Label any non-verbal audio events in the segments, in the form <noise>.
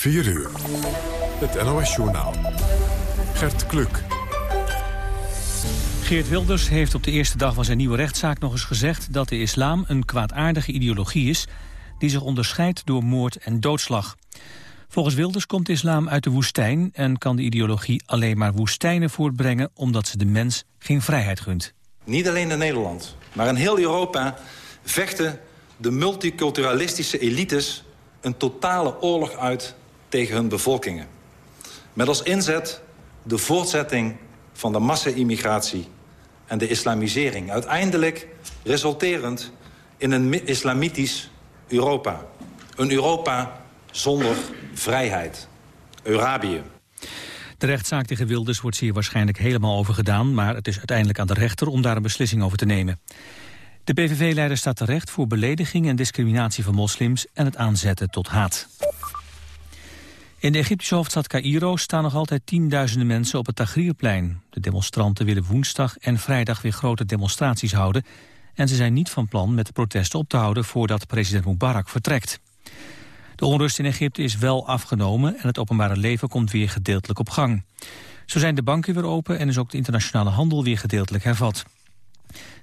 4 uur. Het NOS-journaal. Gert Kluk. Geert Wilders heeft op de eerste dag van zijn nieuwe rechtszaak nog eens gezegd... dat de islam een kwaadaardige ideologie is... die zich onderscheidt door moord en doodslag. Volgens Wilders komt de islam uit de woestijn... en kan de ideologie alleen maar woestijnen voortbrengen... omdat ze de mens geen vrijheid gunt. Niet alleen in Nederland, maar in heel Europa... vechten de multiculturalistische elites een totale oorlog uit tegen hun bevolkingen. Met als inzet de voortzetting van de massa-immigratie en de islamisering. Uiteindelijk resulterend in een islamitisch Europa. Een Europa zonder vrijheid. Eurabië. De rechtszaak tegen Wilders wordt zeer waarschijnlijk helemaal overgedaan... maar het is uiteindelijk aan de rechter om daar een beslissing over te nemen. De PVV-leider staat terecht voor belediging en discriminatie van moslims... en het aanzetten tot haat. In de Egyptische hoofdstad Cairo staan nog altijd tienduizenden mensen op het Tahrirplein. De demonstranten willen woensdag en vrijdag weer grote demonstraties houden... en ze zijn niet van plan met de protesten op te houden voordat president Mubarak vertrekt. De onrust in Egypte is wel afgenomen en het openbare leven komt weer gedeeltelijk op gang. Zo zijn de banken weer open en is ook de internationale handel weer gedeeltelijk hervat.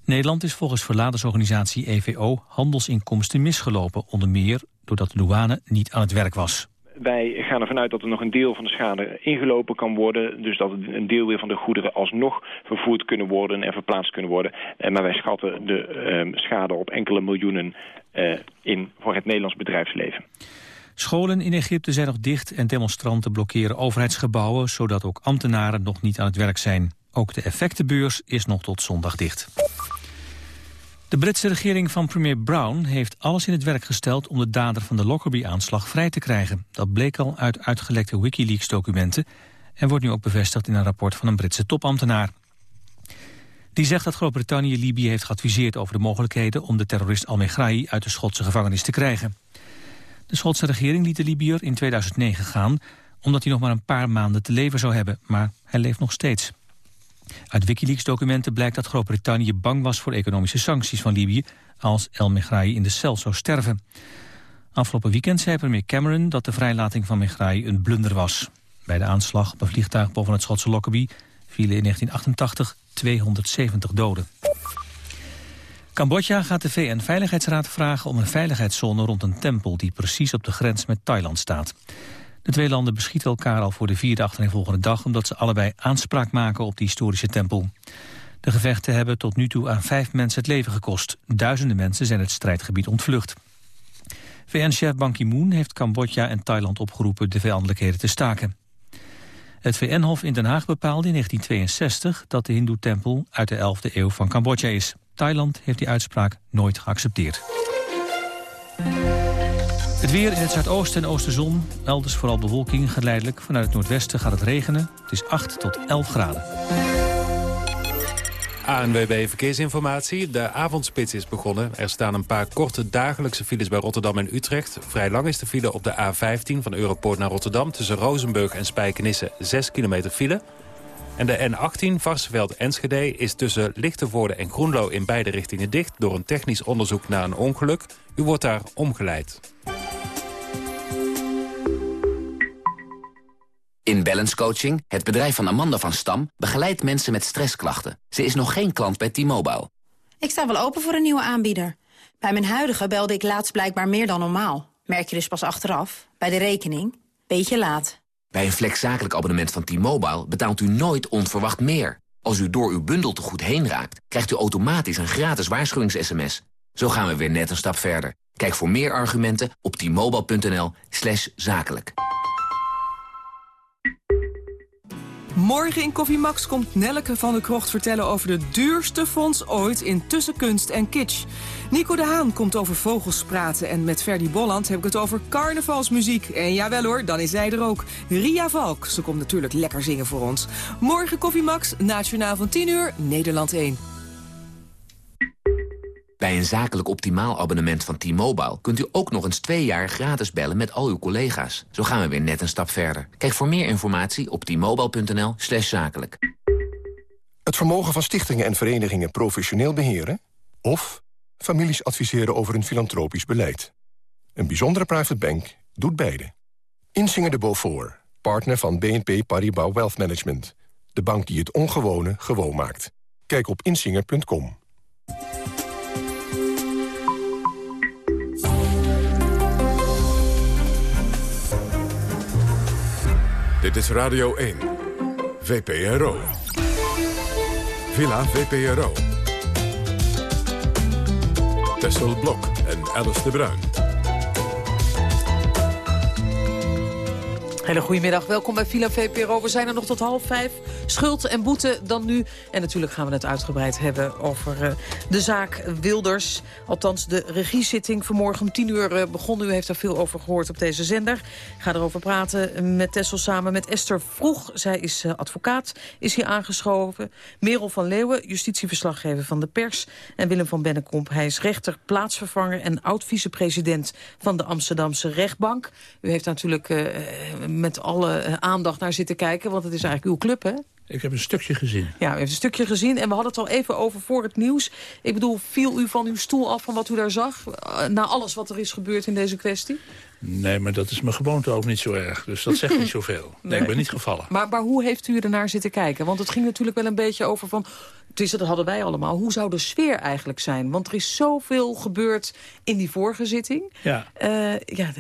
Nederland is volgens verladersorganisatie EVO handelsinkomsten misgelopen, onder meer doordat de douane niet aan het werk was. Wij gaan ervan uit dat er nog een deel van de schade ingelopen kan worden. Dus dat een deel weer van de goederen alsnog vervoerd kunnen worden en verplaatst kunnen worden. Eh, maar wij schatten de ehm, schade op enkele miljoenen eh, in voor het Nederlands bedrijfsleven. Scholen in Egypte zijn nog dicht en demonstranten blokkeren overheidsgebouwen... zodat ook ambtenaren nog niet aan het werk zijn. Ook de effectenbeurs is nog tot zondag dicht. De Britse regering van premier Brown heeft alles in het werk gesteld... om de dader van de Lockerbie-aanslag vrij te krijgen. Dat bleek al uit uitgelekte Wikileaks-documenten... en wordt nu ook bevestigd in een rapport van een Britse topambtenaar. Die zegt dat Groot-Brittannië Libië heeft geadviseerd over de mogelijkheden... om de terrorist Al-Megrahi uit de Schotse gevangenis te krijgen. De Schotse regering liet de Libiër in 2009 gaan... omdat hij nog maar een paar maanden te leven zou hebben. Maar hij leeft nog steeds. Uit Wikileaks-documenten blijkt dat Groot-Brittannië bang was voor economische sancties van Libië als El Megrahi in de cel zou sterven. Afgelopen weekend zei premier Cameron dat de vrijlating van Megrahi een blunder was. Bij de aanslag op een vliegtuig boven het Schotse Lockerbie vielen in 1988 270 doden. Cambodja gaat de VN-veiligheidsraad vragen om een veiligheidszone rond een tempel die precies op de grens met Thailand staat. De twee landen beschieten elkaar al voor de vierde volgende dag... omdat ze allebei aanspraak maken op de historische tempel. De gevechten hebben tot nu toe aan vijf mensen het leven gekost. Duizenden mensen zijn het strijdgebied ontvlucht. VN-chef Ban Ki-moon heeft Cambodja en Thailand opgeroepen de vijandelijkheden te staken. Het VN-hof in Den Haag bepaalde in 1962 dat de hindoe-tempel uit de 11e eeuw van Cambodja is. Thailand heeft die uitspraak nooit geaccepteerd. Het weer in het zuidoosten en oosterzon. Elders vooral bewolking geleidelijk. Vanuit het noordwesten gaat het regenen. Het is 8 tot 11 graden. ANWB Verkeersinformatie. De avondspits is begonnen. Er staan een paar korte dagelijkse files bij Rotterdam en Utrecht. Vrij lang is de file op de A15 van Europoort naar Rotterdam... tussen Rozenburg en Spijkenisse 6 kilometer file. En de N18 Varsseveld-Enschede is tussen Lichtenvoorde en Groenlo... in beide richtingen dicht door een technisch onderzoek naar een ongeluk. U wordt daar omgeleid. In Balance Coaching, het bedrijf van Amanda van Stam... begeleidt mensen met stressklachten. Ze is nog geen klant bij T-Mobile. Ik sta wel open voor een nieuwe aanbieder. Bij mijn huidige belde ik laatst blijkbaar meer dan normaal. Merk je dus pas achteraf, bij de rekening. Beetje laat. Bij een flexzakelijk abonnement van T-Mobile betaalt u nooit onverwacht meer. Als u door uw bundel te goed heen raakt, krijgt u automatisch een gratis waarschuwings-sms. Zo gaan we weer net een stap verder. Kijk voor meer argumenten op t-mobile.nl zakelijk. Morgen in Koffie Max komt Nelleke van der Krocht vertellen over de duurste fonds ooit in tussenkunst en kitsch. Nico de Haan komt over vogels praten en met Ferdy Bolland heb ik het over carnavalsmuziek. En jawel hoor, dan is zij er ook. Ria Valk, ze komt natuurlijk lekker zingen voor ons. Morgen Koffie Max, nationaal van 10 uur, Nederland 1. Bij een zakelijk optimaal abonnement van T-Mobile... kunt u ook nog eens twee jaar gratis bellen met al uw collega's. Zo gaan we weer net een stap verder. Kijk voor meer informatie op t-mobile.nl slash zakelijk. Het vermogen van stichtingen en verenigingen professioneel beheren... of families adviseren over een filantropisch beleid. Een bijzondere private bank doet beide. Insinger de Beaufort, partner van BNP Paribas Wealth Management. De bank die het ongewone gewoon maakt. Kijk op insinger.com. Dit is Radio 1. VPRO. Villa VPRO. Tessel Blok en Alice de Bruin. Hele goedemiddag, welkom bij Villa VPRO. We zijn er nog tot half vijf. Schuld en boete dan nu. En natuurlijk gaan we het uitgebreid hebben over uh, de zaak Wilders. Althans, de regiezitting vanmorgen om tien uur uh, begon. U heeft daar veel over gehoord op deze zender. Ga erover praten met Tessel samen met Esther Vroeg. Zij is uh, advocaat, is hier aangeschoven. Merel van Leeuwen, justitieverslaggever van de pers. En Willem van Bennekomp, hij is rechter, plaatsvervanger... en oud-vicepresident van de Amsterdamse rechtbank. U heeft natuurlijk met alle eh, aandacht naar zitten kijken. Want het is eigenlijk uw club, hè? Ik heb een stukje gezien. Ja, u heeft een stukje gezien. En we hadden het al even over voor het nieuws. Ik bedoel, viel u van uw stoel af van wat u daar zag? Eh, na alles wat er is gebeurd in deze kwestie? Nee, maar dat is mijn gewoonte ook niet zo erg. Dus dat zegt niet <laughs> zoveel. Nee, nee, ik ben niet gevallen. Maar, maar hoe heeft u ernaar zitten kijken? Want het ging natuurlijk wel een beetje over van... dat hadden wij allemaal. Hoe zou de sfeer eigenlijk zijn? Want er is zoveel gebeurd in die vorige zitting. Ja. Uh, ja,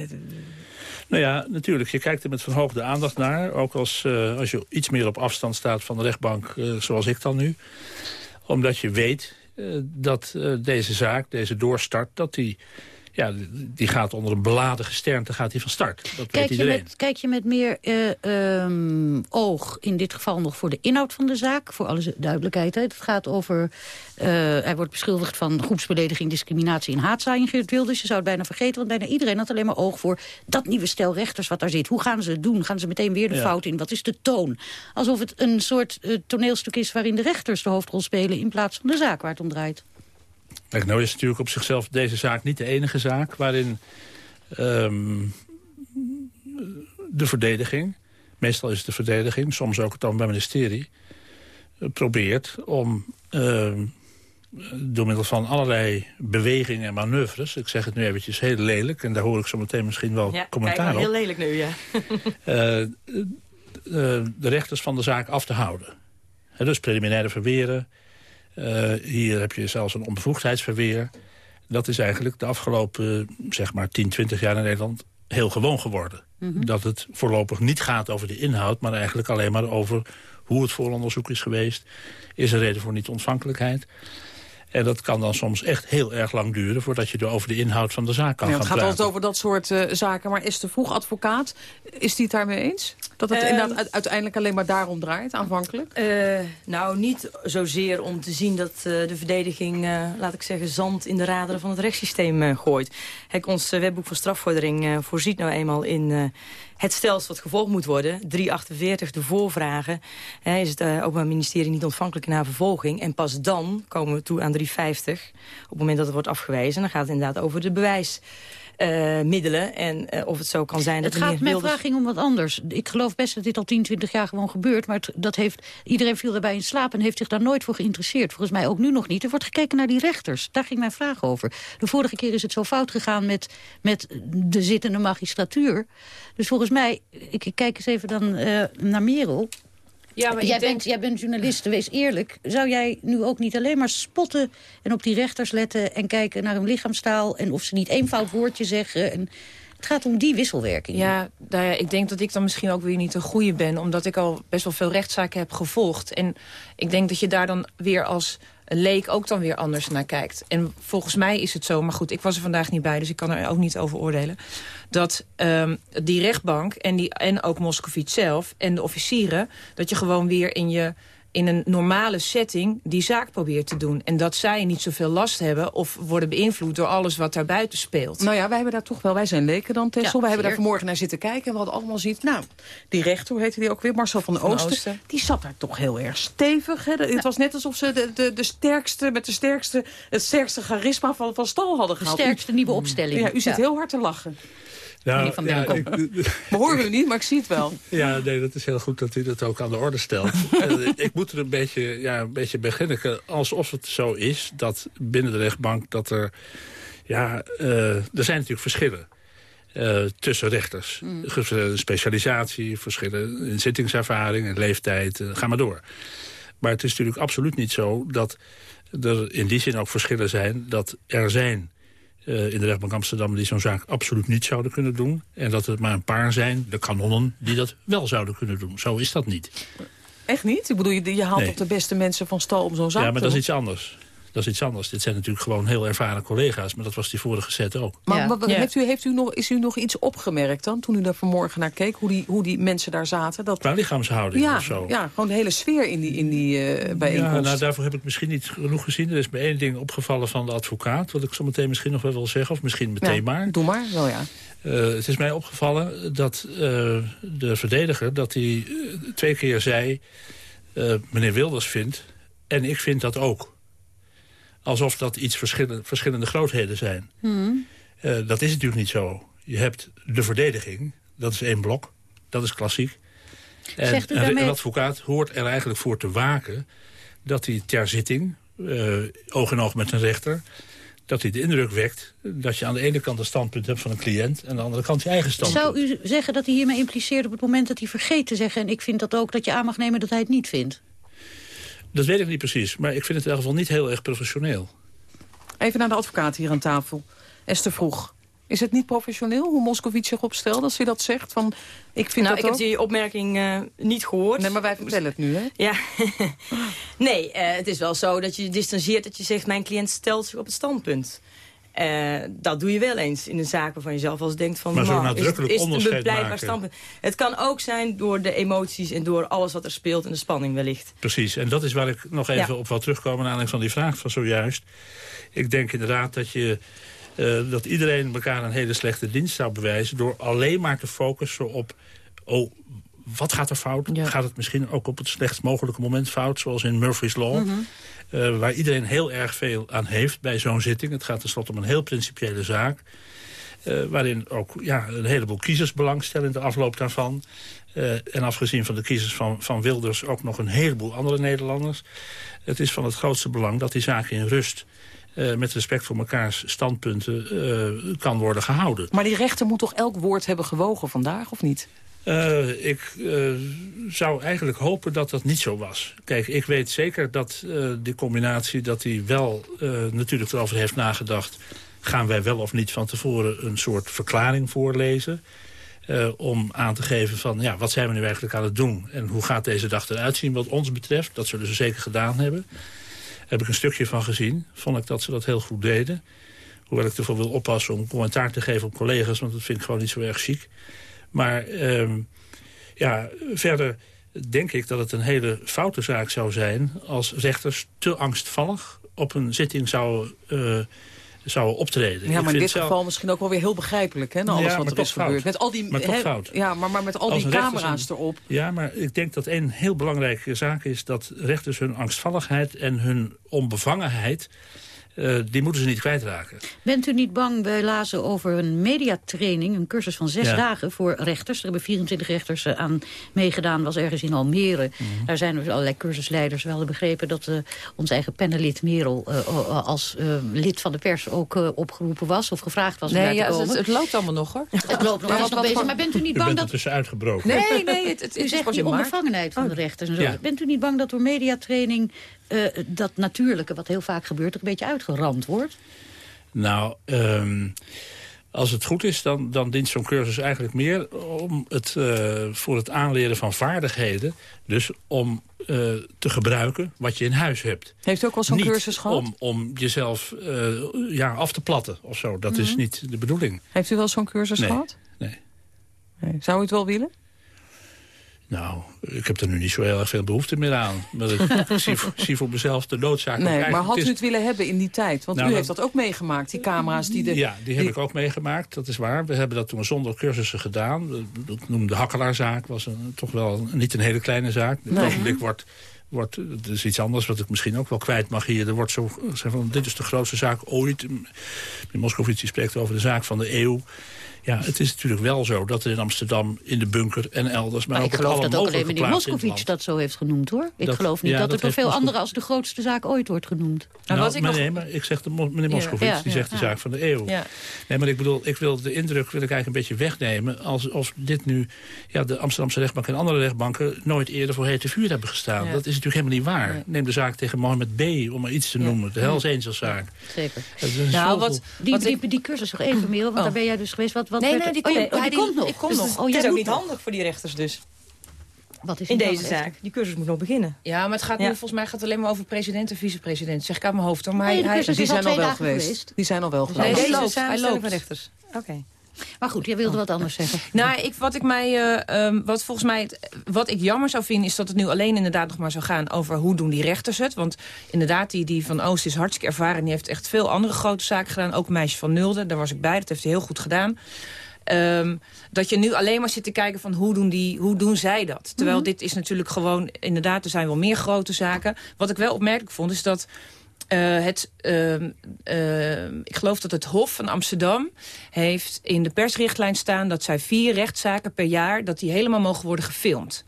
nou ja, natuurlijk. Je kijkt er met verhoogde aandacht naar. Ook als, uh, als je iets meer op afstand staat van de rechtbank, uh, zoals ik dan nu. Omdat je weet uh, dat deze zaak, deze doorstart, dat die ja, die gaat onder een beladen gesternte gaat die van start. Dat kijk weet iedereen. Je met, kijk je met meer uh, um, oog, in dit geval nog voor de inhoud van de zaak... voor alle duidelijkheid. Hè. Het gaat over... Uh, hij wordt beschuldigd van groepsbelediging, discriminatie en haatzaaiing. Geert Wilders, je zou het bijna vergeten... want bijna iedereen had alleen maar oog voor dat nieuwe stel rechters wat daar zit. Hoe gaan ze het doen? Gaan ze meteen weer de ja. fout in? Wat is de toon? Alsof het een soort uh, toneelstuk is waarin de rechters de hoofdrol spelen... in plaats van de zaak waar het om draait. Kijk, nou is natuurlijk op zichzelf deze zaak niet de enige zaak... waarin um, de verdediging, meestal is het de verdediging... soms ook het Openbaar Ministerie, probeert om... Uh, door middel van allerlei bewegingen en manoeuvres... ik zeg het nu eventjes heel lelijk... en daar hoor ik zo meteen misschien wel ja, commentaar kijk, op... heel lelijk nu, ja. uh, <laughs> uh, de rechters van de zaak af te houden. He, dus preliminaire verweren... Uh, hier heb je zelfs een onbevoegdheidsverweer. Dat is eigenlijk de afgelopen zeg maar 10, 20 jaar in Nederland heel gewoon geworden. Mm -hmm. Dat het voorlopig niet gaat over de inhoud... maar eigenlijk alleen maar over hoe het vooronderzoek is geweest. Is er reden voor niet-ontvankelijkheid? En dat kan dan soms echt heel erg lang duren... voordat je er over de inhoud van de zaak kan ja, gaan Het gaat praten. altijd over dat soort uh, zaken. Maar is de vroeg advocaat, is die het daarmee eens? Dat het uh, inderdaad uiteindelijk alleen maar daarom draait, aanvankelijk? Uh, nou, niet zozeer om te zien dat de verdediging, laat ik zeggen, zand in de raderen van het rechtssysteem gooit. Kijk, ons wetboek van strafvordering voorziet nou eenmaal in het stelsel wat gevolgd moet worden. 348, de voorvragen. Hè, is het uh, Openbaar Ministerie niet ontvankelijk naar vervolging. En pas dan komen we toe aan 350. Op het moment dat het wordt afgewezen. Dan gaat het inderdaad over de bewijs. Uh, middelen en uh, of het zo kan zijn het dat gaat, meneer Mijn vraag ging om wat anders. Ik geloof best dat dit al 10, 20 jaar gewoon gebeurt. Maar het, dat heeft, iedereen viel erbij in slaap en heeft zich daar nooit voor geïnteresseerd. Volgens mij ook nu nog niet. Er wordt gekeken naar die rechters. Daar ging mijn vraag over. De vorige keer is het zo fout gegaan met, met de zittende magistratuur. Dus volgens mij, ik, ik kijk eens even dan uh, naar Merel... Ja, maar jij, denk... bent, jij bent journalist, wees eerlijk. Zou jij nu ook niet alleen maar spotten en op die rechters letten... en kijken naar hun lichaamstaal en of ze niet één fout woordje zeggen... En het gaat om die wisselwerking. Ja, nou ja, ik denk dat ik dan misschien ook weer niet een goede ben... omdat ik al best wel veel rechtszaken heb gevolgd. En ik denk dat je daar dan weer als leek ook dan weer anders naar kijkt. En volgens mij is het zo, maar goed, ik was er vandaag niet bij... dus ik kan er ook niet over oordelen... dat um, die rechtbank en, die, en ook Moscovici zelf en de officieren... dat je gewoon weer in je in een normale setting die zaak probeert te doen. En dat zij niet zoveel last hebben of worden beïnvloed door alles wat daar buiten speelt. Nou ja, wij hebben daar toch wel, wij zijn leken dan, Tessel. Ja, wij hebben daar vanmorgen naar zitten kijken en we hadden allemaal ziet. Nou, die rechter, hoe heette die ook weer, Marcel van, van Oosten, Oosten, die zat daar toch heel erg stevig. Hè? Het was net alsof ze de, de, de sterkste, met de sterkste, het sterkste charisma van, van stal hadden gehaald. De sterkste nieuwe opstelling. Ja, u zit heel hard te lachen. Nou, ja, ik, <laughs> We horen u niet, maar ik zie het wel. Ja, nee, dat is heel goed dat u dat ook aan de orde stelt. <laughs> ik moet er een beetje, ja, een beetje beginnen. Alsof het zo is dat binnen de rechtbank dat er... Ja, uh, er zijn natuurlijk verschillen. uh, tussen rechters. Mm. Specialisatie, verschillen in zittingservaring en leeftijd, uh, ga maar door. Maar het is natuurlijk absoluut niet zo dat er in die zin ook verschillen zijn... dat er zijn uh, in de rechtbank Amsterdam die zo'n zaak absoluut niet zouden kunnen doen. En dat het maar een paar zijn, de kanonnen, die dat wel zouden kunnen doen. Zo is dat niet. Echt niet? Ik bedoel, je, je haalt nee. toch de beste mensen van stal om zo'n zaak Ja, maar te dat is iets anders. Dat is iets anders. Dit zijn natuurlijk gewoon heel ervaren collega's. Maar dat was die vorige set ook. Maar, ja. maar heeft u, heeft u nog, is u nog iets opgemerkt dan? Toen u daar vanmorgen naar keek? Hoe die, hoe die mensen daar zaten? Dat... Qua lichaamshouding ja, of zo? Ja, gewoon de hele sfeer in die, in die uh, bijeenkomst. Ja, nou, daarvoor heb ik misschien niet genoeg gezien. Er is me één ding opgevallen van de advocaat. Wat ik zo meteen misschien nog wel wil zeggen. Of misschien meteen ja, maar. Doe maar, wel ja. Uh, het is mij opgevallen dat uh, de verdediger... dat hij twee keer zei... meneer Wilders vindt... en ik vind dat ook alsof dat iets verschillende, verschillende grootheden zijn. Hmm. Uh, dat is natuurlijk niet zo. Je hebt de verdediging, dat is één blok, dat is klassiek. En Zegt u daarmee... een advocaat hoort er eigenlijk voor te waken... dat hij ter zitting, uh, oog in oog met een rechter... dat hij de indruk wekt dat je aan de ene kant een standpunt hebt van een cliënt... en aan de andere kant je eigen standpunt. Zou u zeggen dat hij hiermee impliceert op het moment dat hij vergeet te zeggen... en ik vind dat ook, dat je aan mag nemen dat hij het niet vindt? Dat weet ik niet precies, maar ik vind het in ieder geval niet heel erg professioneel. Even naar de advocaat hier aan tafel. Esther Vroeg. Is het niet professioneel hoe Moscovici zich opstelt als hij dat zegt? Van, ik vind nou, dat ik ook... heb die opmerking uh, niet gehoord. Nee, maar wij vertellen het nu, hè? Ja. <laughs> nee, uh, het is wel zo dat je je distancieert dat je zegt... mijn cliënt stelt zich op het standpunt. Uh, dat doe je wel eens in een zaak waarvan je zelf als denkt van... Maar zo nadrukkelijk is, is onderscheid het een blijkbaar maken. standpunt. Het kan ook zijn door de emoties en door alles wat er speelt... en de spanning wellicht. Precies, en dat is waar ik nog even Ja. op wil terugkomen... naar aanleiding van die vraag van zojuist. Ik denk inderdaad dat je... eh, dat iedereen elkaar een hele slechte dienst zou bewijzen... door alleen maar te focussen op... oh, wat gaat er fout? Gaat het misschien ook op het slechtst mogelijke moment fout... zoals in Murphy's Law... Mhm. Eh, waar iedereen heel erg veel aan heeft bij zo'n zitting. Het gaat tenslotte om een heel principiële zaak. eh, waarin ook ja, een heleboel kiezers belang stellen in de afloop daarvan. Eh, en afgezien van de kiezers van, van Wilders ook nog een heleboel andere Nederlanders. Het is van het grootste belang dat die zaak in rust... met respect voor mekaars standpunten kan worden gehouden. Maar die rechter moet toch elk woord hebben gewogen vandaag, of niet? Uh, ik uh, zou eigenlijk hopen dat dat niet zo was. Kijk, ik weet zeker dat uh, die combinatie... dat hij wel natuurlijk erover heeft nagedacht... gaan wij wel of niet van tevoren een soort verklaring voorlezen... om aan te geven van, ja, wat zijn we nu eigenlijk aan het doen... en hoe gaat deze dag eruit zien wat ons betreft. Dat zullen ze zeker gedaan hebben. Heb ik een stukje van gezien. Vond ik dat ze dat heel goed deden. Hoewel ik ervoor wil oppassen om commentaar te geven op collega's... want dat vind ik gewoon niet zo erg chic. Maar um, ja, verder denk ik dat het een hele foute zaak zou zijn... als rechters te angstvallig op een zitting zouden, uh, zouden optreden. Ja, maar in dit zelf- geval misschien ook wel weer heel begrijpelijk, hè? na alles Ja, wat er is fout. gebeurd. Met al die, Maar fout. Ja, maar, maar met al Als die camera's een- erop. Ja, maar ik denk dat een heel belangrijke zaak is... dat rechters hun angstvalligheid en hun onbevangenheid... eh, die moeten ze niet kwijtraken. Bent u niet bang, wij lazen over een mediatraining, een cursus van zes Ja. dagen voor rechters. Er hebben 24 rechters eh, aan meegedaan, was ergens in Almere. Mhm. Daar zijn dus allerlei cursusleiders. We hadden begrepen dat eh ons eigen panelid Merel als eh, lid van de pers ook eh, opgeroepen was of gevraagd was om daar Nee, te ja, komen. het, het loopt allemaal nog, hoor. <laughs> Het loopt nog nog bezig, maar bent u niet U bang bent dat... er tussen uitgebroken. Nee, nee, het, het, U is zegt die onbevangenheid van de rechters en zo. Ja. Bent u niet bang dat door mediatraining eh, dat natuurlijke, wat heel vaak gebeurt, er een beetje uitgeramd wordt? Nou, ehm, als het goed is, dan, dan dient zo'n cursus eigenlijk meer om het, eh, voor het aanleren van vaardigheden. Dus om eh, te gebruiken wat je in huis hebt. Heeft u ook wel zo'n cursus gehad? Om, om jezelf eh, ja, af te platten of zo. Dat is Mhm. niet de bedoeling. Heeft u wel zo'n cursus Nee. gehad? Nee. Nee. Zou u het wel willen? Nou, ik heb er nu niet zo heel erg veel behoefte meer aan. Maar ik <laughs> zie, voor- zie voor mezelf de noodzaak. Nee, maar had u het willen hebben in die tijd? Want Nou, u heeft dat ook meegemaakt, die camera's die de... Ja, die heb ik ook meegemaakt, dat is waar. We hebben dat toen zonder cursussen gedaan. Ik noemde de Hakkelaarszaak, was een, toch wel niet een hele kleine zaak. Op Nee. ogenblik wordt, wordt, het is iets anders wat ik misschien ook wel kwijt mag hier. Er wordt zo gezegd van, dit is de grootste zaak ooit. De Moscovici spreekt over de zaak van de eeuw. Ja, het is natuurlijk wel zo dat er in Amsterdam, in de bunker en elders... maar, Maar ook ik geloof alle dat ook alleen meneer Moscovici dat zo heeft genoemd, hoor. Ik Dat- geloof niet ja, dat dat het door veel anderen als de grootste zaak ooit wordt genoemd. Nou, wat ik maar nog- nee, maar ik zeg de, meneer Ja. Moscovici, Ja, die ja, zegt de ja. zaak van de eeuw. Ja. Nee, maar ik bedoel, ik wil de indruk wil ik eigenlijk een beetje wegnemen... alsof dit nu ja, de Amsterdamse rechtbank en andere rechtbanken... nooit eerder voor hete vuur hebben gestaan. Ja. Dat is natuurlijk helemaal niet waar. Nee. Neem de zaak tegen Mohammed B., om maar iets te noemen. De Hells Angels-zaak. Zeker. Het is Nou, wat, Die, wat die, ik- die cursus nog even, Merel, want Oh. daar ben jij dus geweest. Wat, wat Nee, nee, die oh, ja, oh, die die- komt nog. ik kom Dus nog. Oh, het is ook moet niet nog. handig voor die rechters dus. Wat is In deze echt? zaak. Die cursus moet nog beginnen. Ja, maar het gaat nu Ja. volgens mij gaat het alleen maar over president en vicepresident. Zeg ik uit mijn hoofd. hoor. Maar Nee, hij, Die zijn al wel geweest. geweest. Die zijn al wel Nee, geweest. Oh, deze hij loopt. rechters. Oké. Maar goed, jij wilde wat anders zeggen. <laughs> Nou, ik, wat ik mij, eh, ehm, wat volgens mij, wat ik jammer zou vinden, is dat het nu alleen inderdaad nog maar zou gaan over hoe doen die rechters het. Want inderdaad, die, die van Oost is hartstikke ervaren. Die heeft echt veel andere grote zaken gedaan. Ook meisje van Nulde, daar was ik bij. Dat heeft hij heel goed gedaan. Ehm, dat je nu alleen maar zit te kijken van hoe doen, die, hoe doen zij dat? Terwijl dit is natuurlijk gewoon, inderdaad, er zijn wel meer grote zaken. Wat ik wel opmerkelijk vond, is dat eh, het, ehm, ehm, ik geloof dat het Hof van Amsterdam heeft in de persrichtlijn staan... dat zij vier rechtszaken per jaar, dat die helemaal mogen worden gefilmd.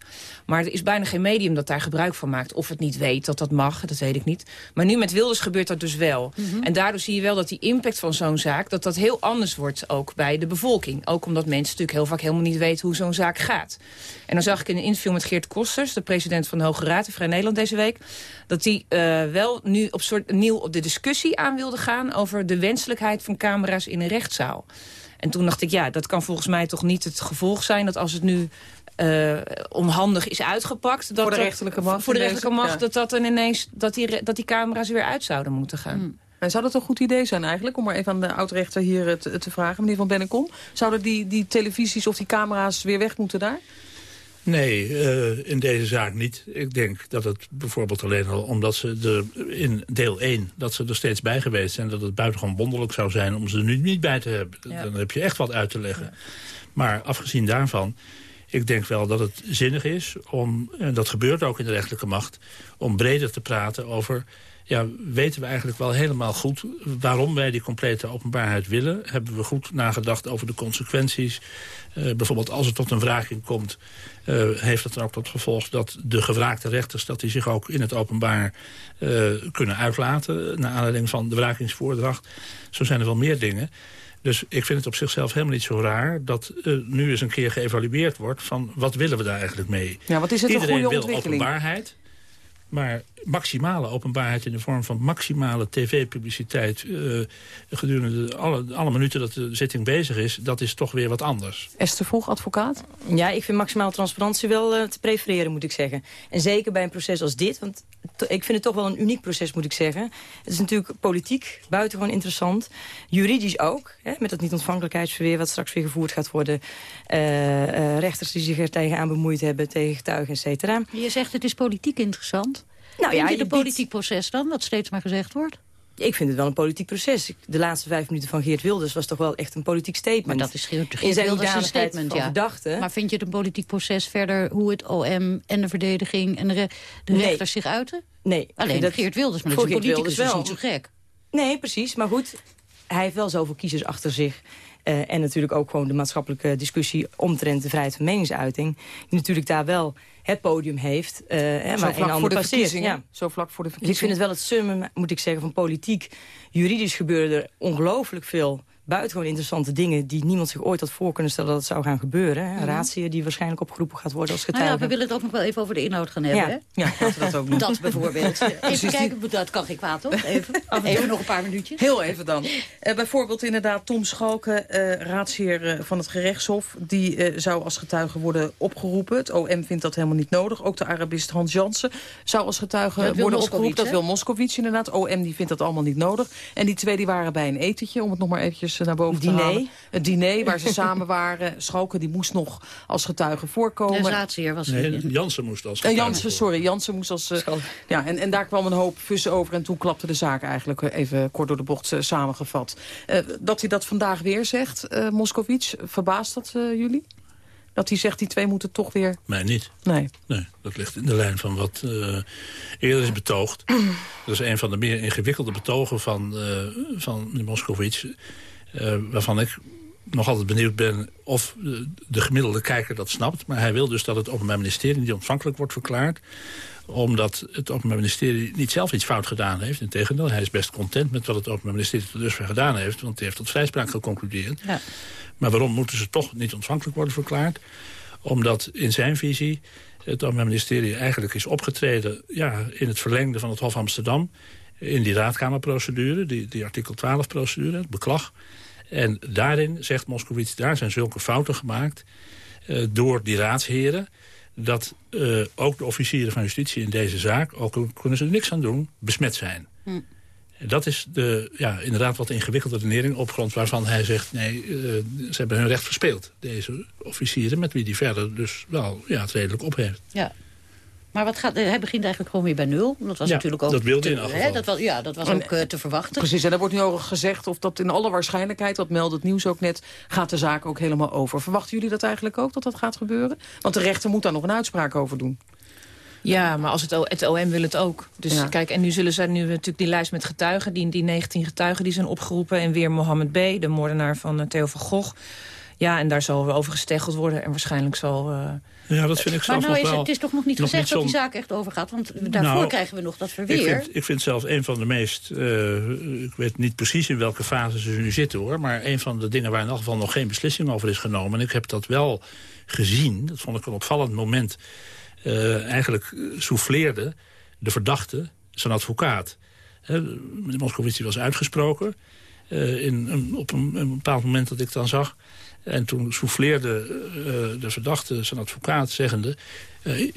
Maar er is bijna geen medium dat daar gebruik van maakt. Of het niet weet dat dat mag, dat weet ik niet. Maar nu met Wilders gebeurt dat dus wel. En daardoor zie je wel dat die impact van zo'n zaak... dat dat heel anders wordt ook bij de bevolking. Ook omdat mensen natuurlijk heel vaak helemaal niet weten hoe zo'n zaak gaat. En dan zag ik in een interview met Geert Kosters... de president van de Hoge Raad in Vrij Nederland deze week... dat hij eh, wel nu op soort nieuw op de discussie aan wilde gaan... over de wenselijkheid van camera's in een rechtszaal. En toen dacht ik, ja, dat kan volgens mij toch niet het gevolg zijn... dat als het nu eh, onhandig is uitgepakt... Dat Voor de rechterlijke macht Voor de rechterlijke macht, ja. dat, dat, dan ineens, dat, die, dat die camera's weer uit zouden moeten gaan. En zou dat een goed idee zijn eigenlijk, om maar even aan de oud-rechter hier eh, te, te vragen, meneer Van Bennekom? Zouden die, die televisies of die camera's weer weg moeten daar? Nee, eh, in deze zaak niet. Ik denk dat het bijvoorbeeld alleen al omdat ze er in deel 1... dat ze er steeds bij geweest zijn... dat het buitengewoon wonderlijk zou zijn om ze er nu niet bij te hebben. Ja. Dan heb je echt wat uit te leggen. Maar afgezien daarvan... Ik denk wel dat het zinnig is om, en dat gebeurt ook in de rechterlijke macht... om breder te praten over ja, weten we eigenlijk wel helemaal goed waarom wij die complete openbaarheid willen? Hebben we goed nagedacht over de consequenties? Eh, bijvoorbeeld als het tot een wraking komt, eh, heeft dat dan ook tot gevolg dat de gewraakte rechters dat die zich ook in het openbaar eh, kunnen uitlaten naar aanleiding van de wrakingsvoordracht. Zo zijn er wel meer dingen. Dus ik vind het op zichzelf helemaal niet zo raar dat eh, nu eens een keer geëvalueerd wordt van wat willen we daar eigenlijk mee? Ja, wat is het een Iedereen goede wil ontwikkeling? openbaarheid. Maar maximale openbaarheid in de vorm van maximale tv-publiciteit... eh, gedurende de- alle, alle minuten dat de zitting bezig is... dat is toch weer wat anders. Esther Vroeg, advocaat. Ja, ik vind maximale transparantie wel eh, te prefereren, moet ik zeggen. En zeker bij een proces als dit, want ik vind het toch wel een uniek proces, moet ik zeggen. Het is natuurlijk politiek buitengewoon interessant. Juridisch ook, hè, met dat niet-ontvankelijkheidsverweer... wat straks weer gevoerd gaat worden. Eh, eh, rechters die zich er tegenaan bemoeid hebben, tegen getuigen, et cetera. Je zegt het is politiek interessant. Nou ja, je de biedt- politiek proces dan, wat steeds maar gezegd wordt? Ik vind het wel een politiek proces. De laatste vijf minuten van Geert Wilders was toch wel echt een politiek statement. Maar dat is Geert, In Geert zijn Wilders een statement, ja. Maar vind je het een politiek proces verder hoe het OM en de verdediging en de, re- de Nee. rechters zich uiten? Nee. Alleen dat- Geert Wilders, maar dat is een politicus, Wilders niet zo gek. Nee, precies. Maar goed, hij heeft wel zoveel kiezers achter zich. Eh, en natuurlijk ook gewoon de maatschappelijke discussie omtrent de vrijheid van meningsuiting. Die natuurlijk daar wel het podium heeft. eh hè, Zo maar een vlak voor de passeert. verkiezingen. Ja. Zo vlak voor de Dus ik verkiezingen. vind het wel het summum, moet ik zeggen, van politiek. Juridisch gebeuren er ongelooflijk veel buitengewoon interessante dingen... die niemand zich ooit had voor kunnen stellen dat het zou gaan gebeuren. Hè. Raadsheer die waarschijnlijk opgeroepen gaat worden als Nou getuige. ja, we willen het ook nog wel even over de inhoud gaan hebben. Ja. Hè? Ja, laten we dat ook <laughs> doen. Dat bijvoorbeeld. <laughs> Even kijken, dat kan geen kwaad, toch? Even, even nog een paar minuutjes. Heel even dan. Eh, bijvoorbeeld inderdaad Tom Schalken, eh, raadsheer eh, van het gerechtshof... die zou als getuige worden opgeroepen. Het OM vindt dat helemaal niet nodig. Ook de Arabist Hans Jansen zou als getuige worden opgeroepen. Dat wil Moscovici inderdaad. OM die vindt dat allemaal niet nodig. En die twee die waren bij een etentje, om het nog maar eventjes naar boven Diner. te halen. Het diner waar ze <laughs> samen waren. Schalken die moest nog als getuige voorkomen. De raadsheer was Nee, Jansen moest als Eh, getuige Jansen, sorry, Jansen moest als... eh, ja, en, en daar kwam een hoop fussen over en toen klapte de zaak eigenlijk eh, even kort door de bocht samengevat. Eh, dat hij dat vandaag weer zegt, eh Moscovic, verbaast dat eh, jullie? Dat hij zegt, die twee moeten toch weer... Mij niet. Nee. Nee, dat ligt in de lijn van wat eh, eerder is betoogd. <clears throat> Dat is een van de meer ingewikkelde betogen van, eh van meneer Eh, waarvan ik nog altijd benieuwd ben of de gemiddelde kijker dat snapt. Maar hij wil dus dat het Openbaar Ministerie niet ontvankelijk wordt verklaard omdat het Openbaar Ministerie niet zelf iets fout gedaan heeft. Integendeel, hij is best content met wat het Openbaar Ministerie tot dusver gedaan heeft. Want hij heeft tot vrijspraak geconcludeerd. Ja. Maar waarom moeten ze toch niet ontvankelijk worden verklaard? Omdat in zijn visie het Openbaar Ministerie eigenlijk is opgetreden... Ja, in het verlengde van het Hof Amsterdam... in die raadkamerprocedure, die, die artikel 12-procedure, het beklag. En daarin, zegt Moskowitz, daar zijn zulke fouten gemaakt... Uh, door die raadsheren dat uh, ook de officieren van justitie in deze zaak... ook al kunnen ze er niks aan doen, besmet zijn. Hm. Dat is de, ja, inderdaad wat ingewikkelde redenering op grond waarvan hij zegt... nee, uh, ze hebben hun recht verspeeld, deze officieren... met wie die verder dus wel ja, het redelijk op heeft. Ja. Maar wat gaat, hij begint eigenlijk gewoon weer bij nul. Dat was natuurlijk ook dat wilde te, in dat was, Ja, dat was ook uh, te verwachten. Precies, en er wordt nu ook gezegd of dat in alle waarschijnlijkheid... dat meldt het nieuws ook net, gaat de zaak ook helemaal over. Verwachten jullie dat eigenlijk ook, dat dat gaat gebeuren? Want de rechter moet daar nog een uitspraak over doen. Ja, maar als het, het OM wil het ook. Dus kijk, en nu zullen zij nu natuurlijk die lijst met getuigen... die, die 19 getuigen die zijn opgeroepen... en weer Mohammed B., de moordenaar van uh, Theo van Gogh... Ja, en daar zal over gesteggeld worden. En waarschijnlijk zal... Uh, ja, dat vind ik zelf maar nou is, het is toch nog niet gezegd dat die zaak echt overgaat? Want daarvoor nou, krijgen we nog dat verweer. Ik vind, ik vind zelf een van de meest... Uh, ik weet niet precies in welke fase ze nu zitten, hoor. Maar een van de dingen waar in elk geval nog geen beslissing over is genomen... en ik heb dat wel gezien, dat vond ik een opvallend moment... Uh, eigenlijk souffleerde de verdachte zijn advocaat. de Moscovici was uitgesproken... Uh, in, op een, een, bepaald moment dat ik dan zag... En toen souffleerde uh, de verdachte zijn advocaat zeggende... Uh,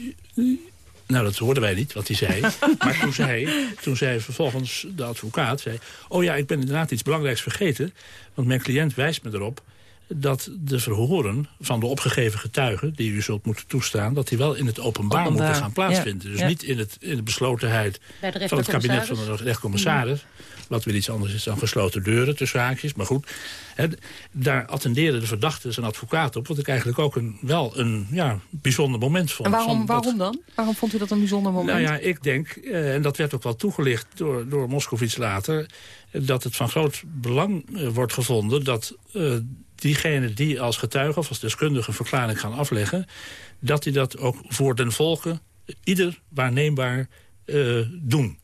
nou, dat hoorden wij niet, wat hij zei. <laughs> maar toen zei, toen zei vervolgens de advocaat... Zei, oh ja, ik ben inderdaad iets belangrijks vergeten. Want mijn cliënt wijst me erop dat de verhoren van de opgegeven getuigen... die u zult moeten toestaan, dat die wel in het openbaar, moeten gaan plaatsvinden. dus niet in, het, in de beslotenheid van het kabinet van de rechtcommissaris... Wat weer iets anders is dan gesloten deuren tussen haakjes. Maar goed, daar attendeerde de verdachte zijn advocaat op. Wat ik eigenlijk ook een, wel een ja, bijzonder moment vond. En waarom, waarom dan? Waarom vond u dat een bijzonder moment? Nou ja, ik denk, eh, en dat werd ook wel toegelicht door, door Moskovits later... dat het van groot belang eh, wordt gevonden dat... Uh, diegenen die als getuige of als deskundige een verklaring gaan afleggen... dat die dat ook voor den volken ieder waarneembaar uh, doen.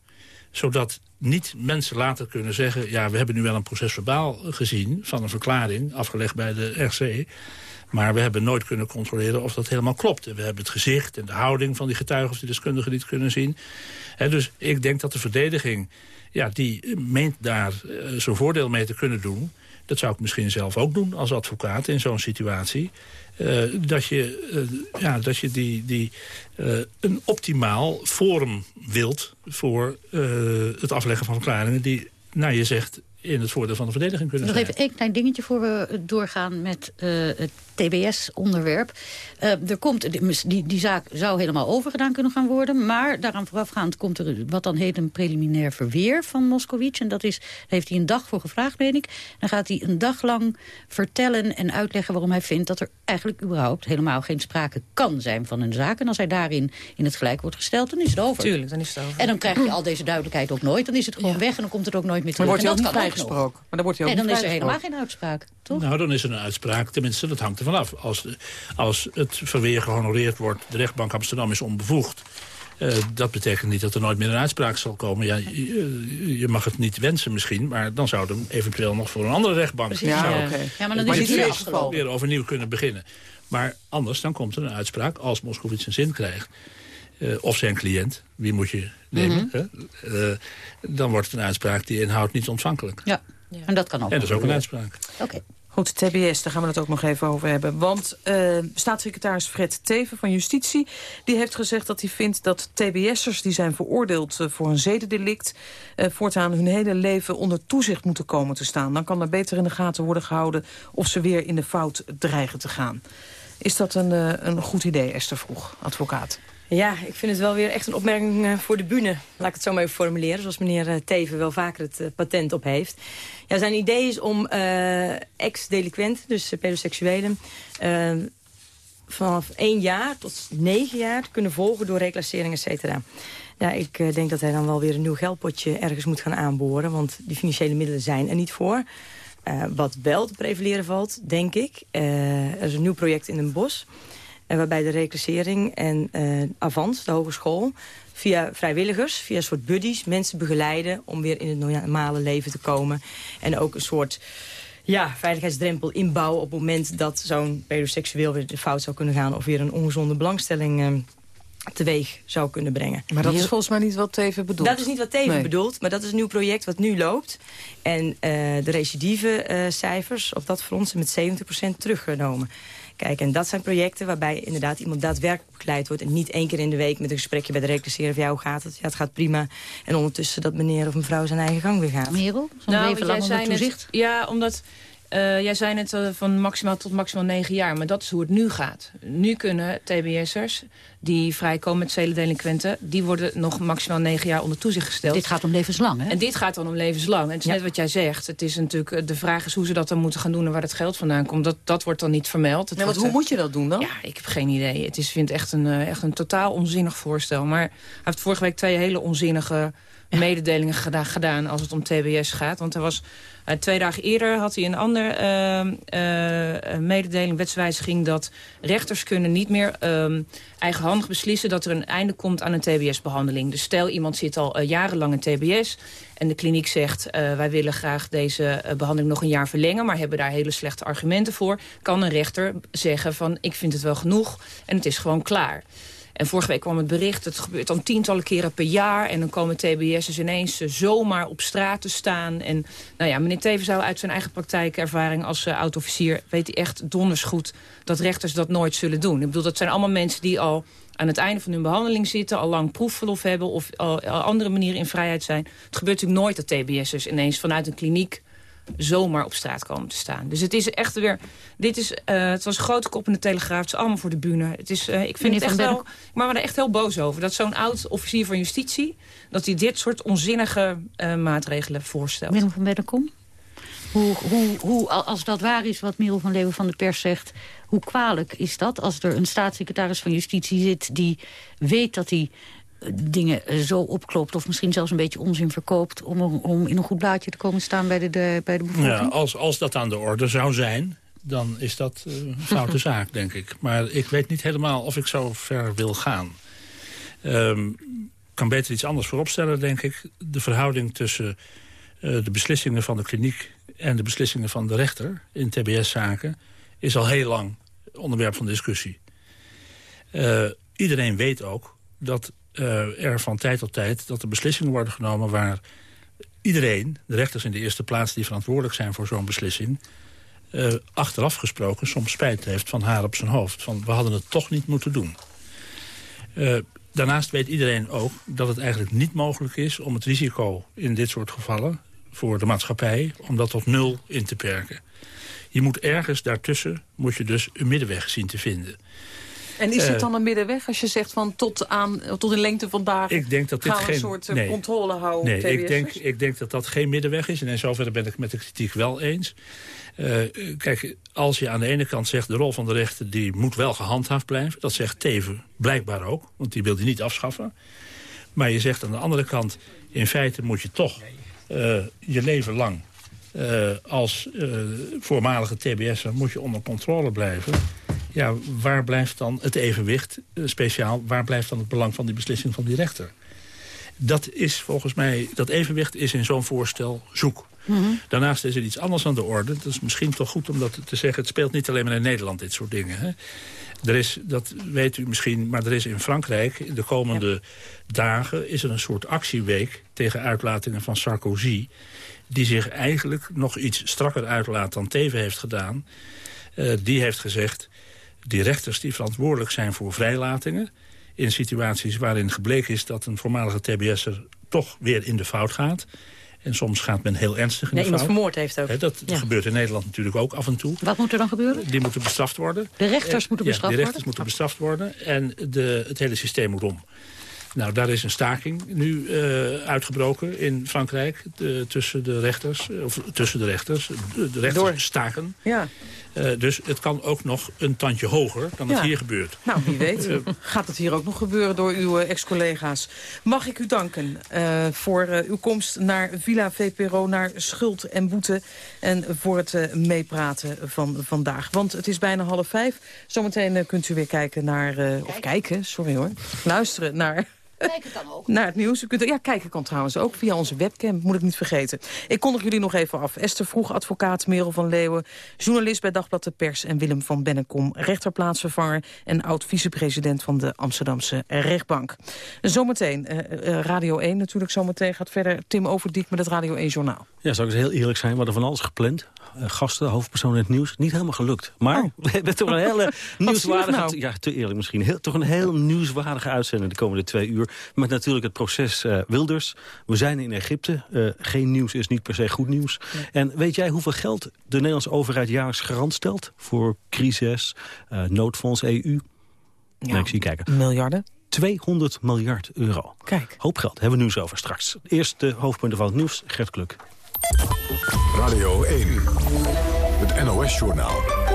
Zodat niet mensen later kunnen zeggen... ja, we hebben nu wel een proces verbaal gezien van een verklaring... afgelegd bij de RC... Maar we hebben nooit kunnen controleren of dat helemaal klopt. We hebben het gezicht en de houding van die getuigen... of die deskundigen niet kunnen zien. dus ik denk dat de verdediging... Ja, die meent daar uh, zo'n voordeel mee te kunnen doen. Dat zou ik misschien zelf ook doen als advocaat in zo'n situatie. Uh, dat je, uh, ja, dat je die, die, uh, een optimaal forum wilt voor het afleggen van verklaringen... die, nou je zegt, in het voordeel van de verdediging kunnen Nog zijn. even één klein dingetje voor we doorgaan met het TBS-onderwerp. Uh, er komt, die, die zaak zou helemaal overgedaan kunnen gaan worden... maar daaraan voorafgaand komt er wat dan heet een preliminair verweer van Moskowitz. En dat is, daar heeft hij een dag voor gevraagd, meen ik. Dan gaat hij een dag lang vertellen en uitleggen waarom hij vindt... dat er eigenlijk überhaupt helemaal geen sprake kan zijn van een zaak. En als hij daarin in het gelijk wordt gesteld, dan is het over. Tuurlijk, dan is het over. En dan krijg je al deze duidelijkheid ook nooit. Dan is het gewoon weg en dan komt het ook nooit meer terug. Maar wordt hij ook niet vrijgesproken? Maar dan wordt hij ook nee, dan is er helemaal geen uitspraak, toch? Nou, dan is er een uitspraak. Tenminste, dat hangt ervan Als, als het verweer gehonoreerd wordt, de rechtbank Amsterdam is onbevoegd... Uh, dat betekent niet dat er nooit meer een uitspraak zal komen. Ja, je, je, mag het niet wensen misschien, maar dan zou er eventueel nog voor een andere rechtbank... Ja, zou, okay. ja, maar dan is het weer overnieuw kunnen beginnen. Maar anders dan komt er een uitspraak als Moskowitz een zin krijgt. Uh, of zijn cliënt, wie moet je nemen, mm -hmm. uh, dan wordt het een uitspraak die inhoudt niet ontvankelijk. Ja, ja. en dat kan ook. En dat is ook een uitspraak. Oké. Goed, TBS, daar gaan we het ook nog even over hebben. Want uh, staatssecretaris Fred Teven van Justitie... die heeft gezegd dat hij vindt dat TBS'ers die zijn veroordeeld... Uh, voor een zedendelict... Uh, voortaan hun hele leven onder toezicht moeten komen te staan. Dan kan er beter in de gaten worden gehouden... of ze weer in de fout dreigen te gaan. Is dat een, een goed idee, Esther Vroeg, advocaat? Ja, ik vind het wel weer echt een opmerking uh, voor de bühne. Laat ik het zo maar even formuleren. Zoals meneer uh, Teven wel vaker het uh, patent op heeft. Ja, zijn idee is om ex-delinquenten, dus pedoseksuelen... vanaf één jaar tot negen jaar te kunnen volgen door reclassering, et cetera. Ja, ik denk dat hij dan wel weer een nieuw geldpotje ergens moet gaan aanboren. Want die financiële middelen zijn er niet voor. wat wel te prevaleren valt, denk ik... er is een nieuw project in Den Bosch... waarbij de reclassering en Avans, de hogeschool via vrijwilligers, via een soort buddies... mensen begeleiden om weer in het normale leven te komen. En ook een soort ja, veiligheidsdrempel inbouwen... op het moment dat zo'n pedoseksueel weer de fout zou kunnen gaan... of weer een ongezonde belangstelling... Uh, teweeg zou kunnen brengen. Maar dat is volgens mij niet wat Teven bedoelt. Dat is niet wat Teven bedoelt, maar dat is een nieuw project wat nu loopt. En uh, de recidive-cijfers uh, op dat front zijn met 70% teruggenomen. Kijk, en dat zijn projecten waarbij inderdaad iemand daadwerkelijk begeleid wordt... en niet één keer in de week met een gesprekje bij de reclasseren... van ja, hoe gaat het? Ja, het gaat prima. En ondertussen dat meneer of mevrouw zijn eigen gang weer gaat. Merel, zo'n nou, leven lang onder toezicht? ja, omdat... Uh, jij zei net uh, van maximaal tot maximaal negen jaar, maar dat is hoe het nu gaat. Nu kunnen TBS'ers die vrijkomen met zedendelinquenten... die worden nog maximaal negen jaar onder toezicht gesteld. Dit gaat om levenslang, hè? En dit gaat dan om levenslang. En het is net wat jij zegt. Het is natuurlijk, eh, de vraag is hoe ze dat dan moeten gaan doen... en waar het geld vandaan komt. Dat, dat wordt dan niet vermeld. Nee, hoe moet je dat doen dan? Ja, ik heb geen idee. Het is, vind echt een, echt een totaal onzinnig voorstel. Maar hij heeft vorige week twee hele onzinnige <laughs> mededelingen gedaan als het om TBS gaat. Want er was uh, twee dagen eerder had hij een andere uh, uh, mededeling, wetswijziging... dat rechters kunnen niet meer uh, eigenhandig beslissen... dat er een einde komt aan een TBS-behandeling. Dus stel, iemand zit al jarenlang in TBS... en de kliniek zegt, wij willen graag deze behandeling nog een jaar verlengen... maar hebben daar hele slechte argumenten voor... kan een rechter zeggen van, ik vind het wel genoeg en het is gewoon klaar. En vorige week kwam het bericht, het gebeurt dan tientallen keren per jaar... en dan komen TBS'ers ineens uh, zomaar op straat te staan. En nou ja, meneer Teven zou uit zijn eigen praktijkervaring als uh, oud-officier... weet hij echt donders goed dat rechters dat nooit zullen doen. Ik bedoel, dat zijn allemaal mensen die al aan het einde van hun behandeling zitten... al lang proefverlof hebben of andere manieren in vrijheid zijn. Het gebeurt natuurlijk nooit dat TBS'ers ineens vanuit een kliniek zomaar op straat komen te staan. Dus het is echt weer... Dit is, uh, het was een grote kop in de Telegraaf. Het is allemaal voor de bühne. Het is, uh, ik vind het echt wel... Maar we er echt heel boos over. Dat zo'n oud-officier van justitie... dat hij dit soort onzinnige uh, maatregelen voorstelt. Willem van Bennekom? Hoe, hoe, hoe, als dat waar is wat Merel van Leeuwen van de Pers zegt... hoe kwalijk is dat als er een staatssecretaris van Justitie zit... die weet dat hij dingen eh, zo opklopt... of misschien zelfs een beetje onzin verkoopt... om, om in een goed blaadje te komen staan bij de, de bij de bevolking? Ja, als, als dat aan de orde zou zijn, dan is dat uh, een foute <laughs> zaak, denk ik. Maar ik weet niet helemaal of ik zo ver wil gaan. Um, kan beter iets anders vooropstellen, denk ik. De verhouding tussen uh, de beslissingen van de kliniek... en de beslissingen van de rechter in TBS-zaken... is al heel lang onderwerp van discussie. Uh, iedereen weet ook dat er van tijd tot tijd dat er beslissingen worden genomen... waar iedereen, de rechters in de eerste plaats die verantwoordelijk zijn voor zo'n beslissing... Uh, achteraf gesproken soms spijt heeft van haar op zijn hoofd. Van we hadden het toch niet moeten doen. Uh, daarnaast weet iedereen ook dat het eigenlijk niet mogelijk is... om het risico in dit soort gevallen voor de maatschappij... om dat tot nul in te perken. Je moet ergens daartussen moet je dus een middenweg zien te vinden. En is het eh, dan een middenweg als je zegt van tot, aan, tot in lengte van dagen ik denk dat dit gaan geen, een soort eh, controle houden? Nee, ik denk, ik denk dat dat geen middenweg is. En in zoverre ben ik met de kritiek wel eens. Uh, kijk, als je aan de ene kant zegt... de rol van de rechter die moet wel gehandhaafd blijven. Dat zegt Teven blijkbaar ook, want die wil die niet afschaffen. Maar je zegt aan de andere kant... in feite moet je toch uh, je leven lang... Uh, als voormalige TBS'er moet je onder controle blijven ja, waar blijft dan het evenwicht, eh, speciaal... waar blijft dan het belang van die beslissing van die rechter? Dat is volgens mij, dat evenwicht is in zo'n voorstel zoek. Mhm. Daarnaast is er iets anders aan de orde. Dat is misschien toch goed om dat te zeggen. Het speelt niet alleen maar in Nederland, dit soort dingen. Hè? Er is, dat weet u misschien, maar er is in Frankrijk... in de komende dagen is er een soort actieweek... tegen uitlatingen van Sarkozy... die zich eigenlijk nog iets strakker uitlaat dan Teven heeft gedaan. Uh, die heeft gezegd die rechters die verantwoordelijk zijn voor vrijlatingen... in situaties waarin gebleken is dat een voormalige TBS'er toch weer in de fout gaat... En soms gaat men heel ernstig in de iemand fout. vermoord heeft ook. dat gebeurt in Nederland natuurlijk ook af en toe. Wat moet er dan gebeuren? Die moeten bestraft worden. De rechters moeten bestraft worden? de rechters moeten bestraft worden. En de, het hele systeem moet om. Nou, daar is een staking nu uh, uitgebroken in Frankrijk de, tussen de rechters. Of tussen de rechters. De, de rechters Door. staken. Ja. Uh, dus het kan ook nog een tandje hoger dan het hier gebeurt. Nou, wie weet <laughs> gaat het hier ook nog gebeuren door uw ex-collega's. Mag ik u danken uh, voor uw komst naar Villa VPRO, naar Schuld en Boete... en voor het meepraten van vandaag. Want het is bijna half vijf. Zometeen kunt u weer kijken naar... of kijken, sorry hoor. Luisteren naar Kijken kan ook. Naar het nieuws. U kunt, ja, kijken kan trouwens ook via onze webcam, moet ik niet vergeten. Ik kondig jullie nog even af. Esther Vroeg, advocaat Merel van Leeuwen... journalist bij Dagblad de Pers en Willem van Bennekom... rechterplaatsvervanger en oud-vicepresident van de Amsterdamse rechtbank. Zometeen, uh, Radio 1 natuurlijk zometeen gaat verder Tim Overdiek met het Radio 1-journaal. Ja, zou ik eens heel eerlijk zijn, we hadden van alles gepland. Uh, gasten, hoofdpersoon in het nieuws, niet helemaal gelukt. Maar oh. we hebben toch een hele <laughs> nieuwswaardige... Nou? Ja, te eerlijk misschien. Heel, toch een heel nieuwswaardige uitzending de komende twee uur. Met natuurlijk het proces uh, Wilders. We zijn in Egypte. Uh, geen nieuws is niet per se goed nieuws. En weet jij hoeveel geld de Nederlandse overheid jaarlijks garant stelt... voor crisis, noodfonds, EU? Ja, nee, ik zie kijken. Miljarden? 200 miljard euro. Kijk. Hoop geld. Hebben we nieuws over straks. Eerst de hoofdpunten van het nieuws. Gert Kluk. Radio 1, het NOS-journaal.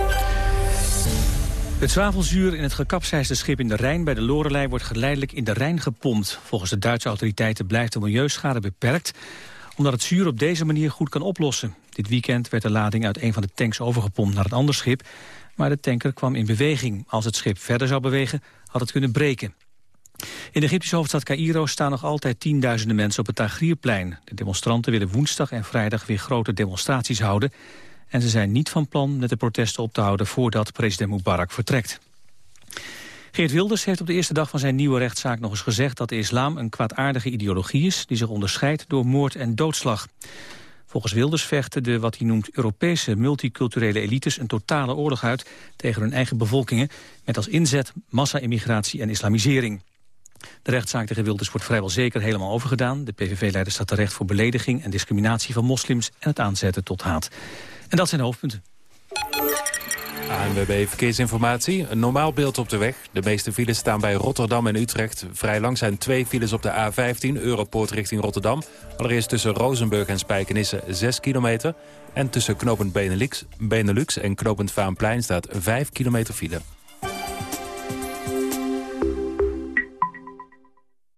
Het zwavelzuur in het gekapseisde schip in de Rijn bij de Lorelei wordt geleidelijk in de Rijn gepompt. Volgens de Duitse autoriteiten blijft de milieuschade beperkt omdat het zuur op deze manier goed kan oplossen. Dit weekend werd de lading uit een van de tanks overgepompt naar het andere schip, maar de tanker kwam in beweging. Als het schip verder zou bewegen, had het kunnen breken. In de Egyptische hoofdstad Cairo staan nog altijd tienduizenden mensen op het Tagrierplein. De demonstranten willen woensdag en vrijdag weer grote demonstraties houden. En ze zijn niet van plan met de protesten op te houden voordat president Mubarak vertrekt. Geert Wilders heeft op de eerste dag van zijn nieuwe rechtszaak nog eens gezegd dat de islam een kwaadaardige ideologie is die zich onderscheidt door moord en doodslag. Volgens Wilders vechten de wat hij noemt Europese multiculturele elites een totale oorlog uit tegen hun eigen bevolkingen met als inzet massa-immigratie en islamisering. De rechtszaak tegen Wilders wordt vrijwel zeker helemaal overgedaan. De PVV-leider staat terecht voor belediging en discriminatie van moslims... en het aanzetten tot haat. En dat zijn de hoofdpunten. ANWB Verkeersinformatie. Een normaal beeld op de weg. De meeste files staan bij Rotterdam en Utrecht. Vrij lang zijn twee files op de A15, Europoort richting Rotterdam. Allereerst tussen Rozenburg en Spijkenisse 6 kilometer. En tussen knooppunt Benelux, Benelux en knooppunt Vaanplein staat 5 kilometer file.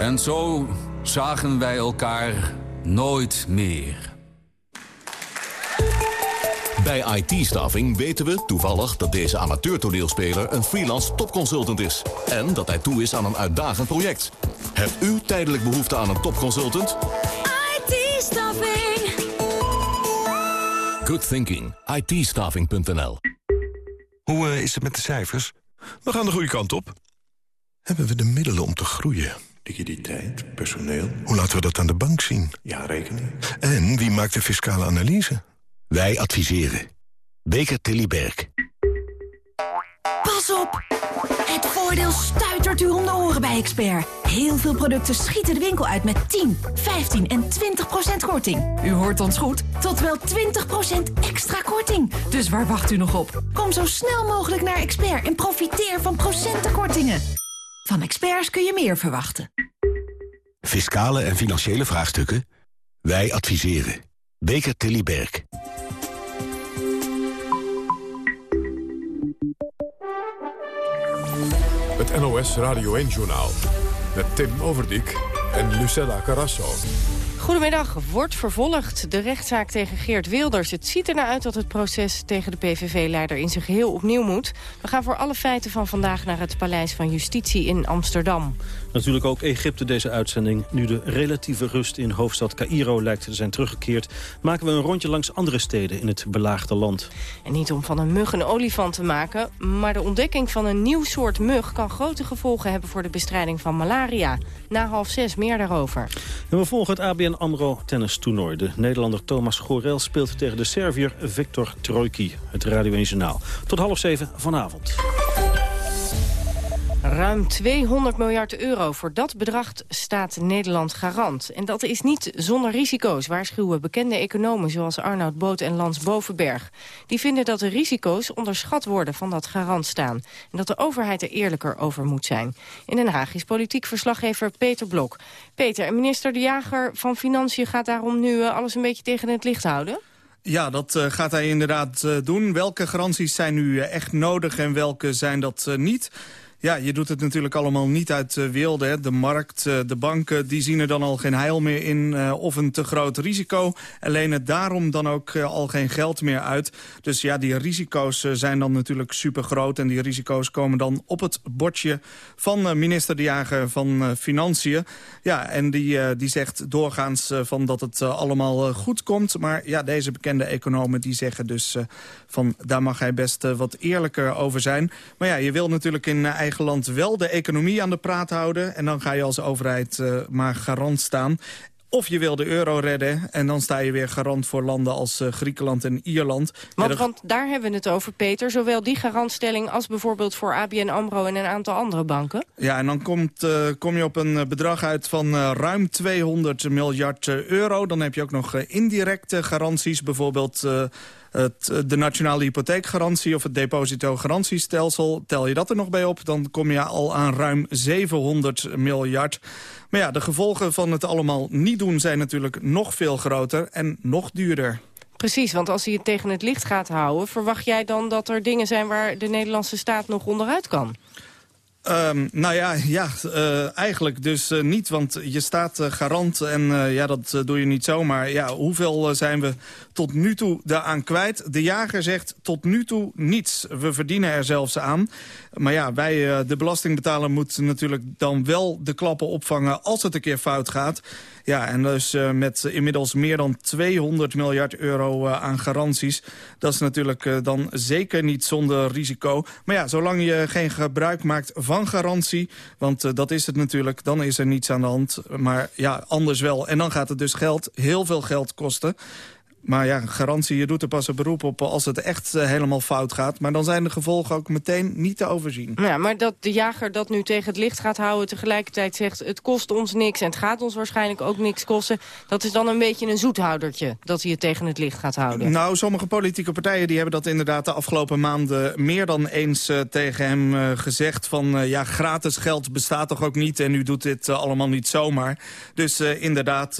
En zo zagen wij elkaar nooit meer. Bij IT-staffing weten we toevallig dat deze amateur-toneelspeler een freelance topconsultant is. En dat hij toe is aan een uitdagend project. Hebt u tijdelijk behoefte aan een topconsultant? IT-staffing. Good thinking. it Hoe uh, is het met de cijfers? We gaan de goede kant op. Hebben we de middelen om te groeien? Liquiditeit, personeel. Hoe laten we dat aan de bank zien? Ja, rekening. En wie maakt de fiscale analyse? Wij adviseren. Beker Tilly Berg. Pas op! Het voordeel stuitert u om de oren bij Expert. Heel veel producten schieten de winkel uit met 10, 15 en 20 procent korting. U hoort ons goed, tot wel 20 procent extra korting. Dus waar wacht u nog op? Kom zo snel mogelijk naar Expert en profiteer van procentenkortingen. Van experts kun je meer verwachten. Fiscale en financiële vraagstukken? Wij adviseren. Beker Tilly Berg. Het NOS Radio 1-journaal. Met Tim Overdijk en Lucella Carrasso. Goedemiddag. Wordt vervolgd de rechtszaak tegen Geert Wilders. Het ziet er naar uit dat het proces tegen de PVV-leider in zijn geheel opnieuw moet. We gaan voor alle feiten van vandaag naar het Paleis van Justitie in Amsterdam. Natuurlijk ook Egypte deze uitzending. Nu de relatieve rust in hoofdstad Cairo lijkt te zijn teruggekeerd... maken we een rondje langs andere steden in het belaagde land. En niet om van een mug een olifant te maken... maar de ontdekking van een nieuw soort mug... kan grote gevolgen hebben voor de bestrijding van malaria. Na half zes meer daarover. En we volgen het ABN AMRO tennistoernooi. De Nederlander Thomas Gorel speelt tegen de Serviër Victor Trojki. Het Radio 1 Journaal. Tot half zeven vanavond. Ruim 200 miljard euro. Voor dat bedrag staat Nederland garant. En dat is niet zonder risico's, waarschuwen bekende economen... zoals Arnoud Boot en Lans Bovenberg. Die vinden dat de risico's onderschat worden van dat garant staan. En dat de overheid er eerlijker over moet zijn. In Den Haag is politiek verslaggever Peter Blok. Peter, minister De Jager van Financiën gaat daarom nu eh, alles een beetje tegen het licht houden? Ja, dat uh, gaat hij inderdaad uh, doen. Welke garanties zijn nu echt nodig en welke zijn dat niet? Ja, je doet het natuurlijk allemaal niet uit uh, wilde. Hè. De markt, uh, de banken, die zien er dan al geen heil meer in uh, of een te groot risico. En lenen daarom dan ook al geen geld meer uit. Dus ja, die risico's zijn dan natuurlijk super groot. En die risico's komen dan op het bordje van minister De Jager van Financiën. Ja, en die, die zegt doorgaans van dat het allemaal goed komt. Maar ja, deze bekende economen die zeggen dus van daar mag hij best wat eerlijker over zijn. Maar ja, je wil natuurlijk in eigen eigen land wel de economie aan de praat houden. En dan ga je als overheid uh, maar garant staan. Of je wil de euro redden en dan sta je weer garant voor landen als uh, Griekenland en Ierland. Want, want, daar hebben we het over, Peter. Zowel die garantstelling als bijvoorbeeld voor ABN AMRO en een aantal andere banken. Ja, en dan komt, uh, kom je op een bedrag uit van uh, ruim 200 miljard euro. Dan heb je ook nog indirecte garanties, bijvoorbeeld het, de nationale hypotheekgarantie of het depositogarantiestelsel... tel je dat er nog bij op, dan kom je al aan ruim 700 miljard. Maar ja, de gevolgen van het allemaal niet doen zijn natuurlijk nog veel groter en nog duurder. Precies, want als hij het tegen het licht gaat houden... verwacht jij dan dat er dingen zijn waar de Nederlandse staat nog onderuit kan? Um, nou ja, ja uh, eigenlijk dus uh, niet, want je staat uh, garant en ja, dat doe je niet zomaar. Ja, hoeveel zijn we tot nu toe daaraan kwijt? De jager zegt tot nu toe niets. We verdienen er zelfs aan. Maar ja, wij, de belastingbetaler, moeten natuurlijk dan wel de klappen opvangen als het een keer fout gaat. Ja, en dus met inmiddels meer dan 200 miljard euro aan garanties. Dat is natuurlijk dan zeker niet zonder risico. Maar ja, zolang je geen gebruik maakt van garantie... want dat is het natuurlijk, dan is er niets aan de hand. Maar ja, anders wel. En dan gaat het dus geld, heel veel geld kosten... Maar ja, garantie, je doet er pas een beroep op als het echt uh, helemaal fout gaat. Maar dan zijn de gevolgen ook meteen niet te overzien. Ja, maar dat de jager dat nu tegen het licht gaat houden... tegelijkertijd zegt het kost ons niks en het gaat ons waarschijnlijk ook niks kosten... dat is dan een beetje een zoethoudertje dat hij het tegen het licht gaat houden. Nou, sommige politieke partijen die hebben dat inderdaad de afgelopen maanden... meer dan eens uh, tegen hem uh, gezegd van... ja, gratis geld bestaat toch ook niet en u doet dit allemaal niet zomaar. Dus inderdaad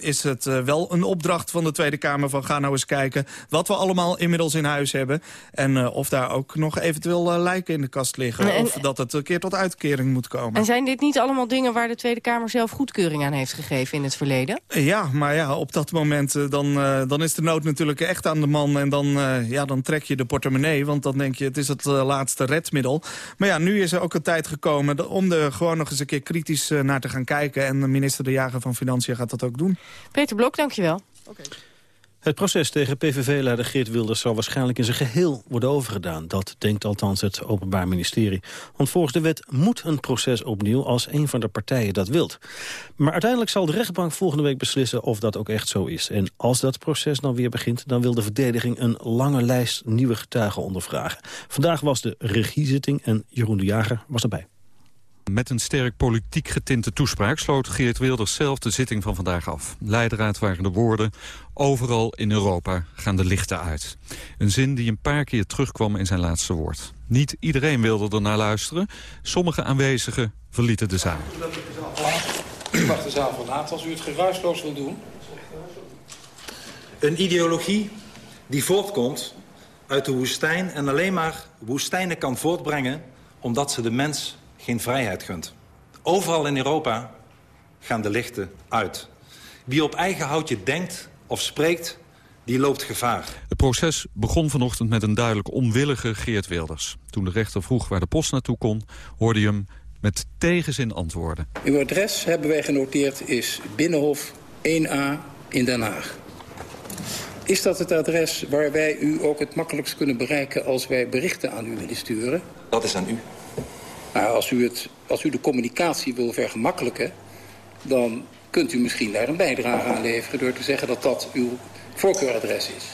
is het wel een opdracht van de Tweede Kamer van ga nou eens kijken wat we allemaal inmiddels in huis hebben. En uh, of daar ook nog eventueel uh, lijken in de kast liggen. En, of dat het een keer tot uitkering moet komen. En zijn dit niet allemaal dingen waar de Tweede Kamer zelf goedkeuring aan heeft gegeven in het verleden? Ja, maar ja, op dat moment uh, dan, dan is de nood natuurlijk echt aan de man. En dan, ja, dan trek je de portemonnee. Want dan denk je het is het laatste redmiddel. Maar ja, nu is er ook een tijd gekomen om er gewoon nog eens een keer kritisch naar te gaan kijken. En minister De Jager van Financiën gaat dat ook doen. Peter Blok, dankjewel. Oké. Het proces tegen PVV-leider Geert Wilders zal waarschijnlijk in zijn geheel worden overgedaan. Dat denkt althans het Openbaar Ministerie. Want volgens de wet moet een proces opnieuw als een van de partijen dat wilt. Maar uiteindelijk zal de rechtbank volgende week beslissen of dat ook echt zo is. En als dat proces dan weer begint, dan wil de verdediging een lange lijst nieuwe getuigen ondervragen. Vandaag was de regiezitting en Jeroen de Jager was erbij. Met een sterk politiek getinte toespraak sloot Geert Wilders zelf de zitting van vandaag af. Leidraad waren de woorden, overal in Europa gaan de lichten uit. Een zin die een paar keer terugkwam in zijn laatste woord. Niet iedereen wilde er naar luisteren. Sommige aanwezigen verlieten de zaal. Ik mag de zaal verlaten als u het geruisloos wil doen. Een ideologie die voortkomt uit de woestijn... en alleen maar woestijnen kan voortbrengen omdat ze de mens geen vrijheid gunt. Overal in Europa gaan de lichten uit. Wie op eigen houtje denkt of spreekt, die loopt gevaar. Het proces begon vanochtend met een duidelijk onwillige Geert Wilders. Toen de rechter vroeg waar de post naartoe kon, hoorde je hem met tegenzin antwoorden. Uw adres, hebben wij genoteerd, is Binnenhof 1A in Den Haag. Is dat het adres waar wij u ook het makkelijkst kunnen bereiken... als wij berichten aan u willen sturen? Dat is aan u. Nou, als, u het, als u de communicatie wil vergemakkelijken... dan kunt u misschien daar een bijdrage aan leveren... door te zeggen dat dat uw voorkeuradres is.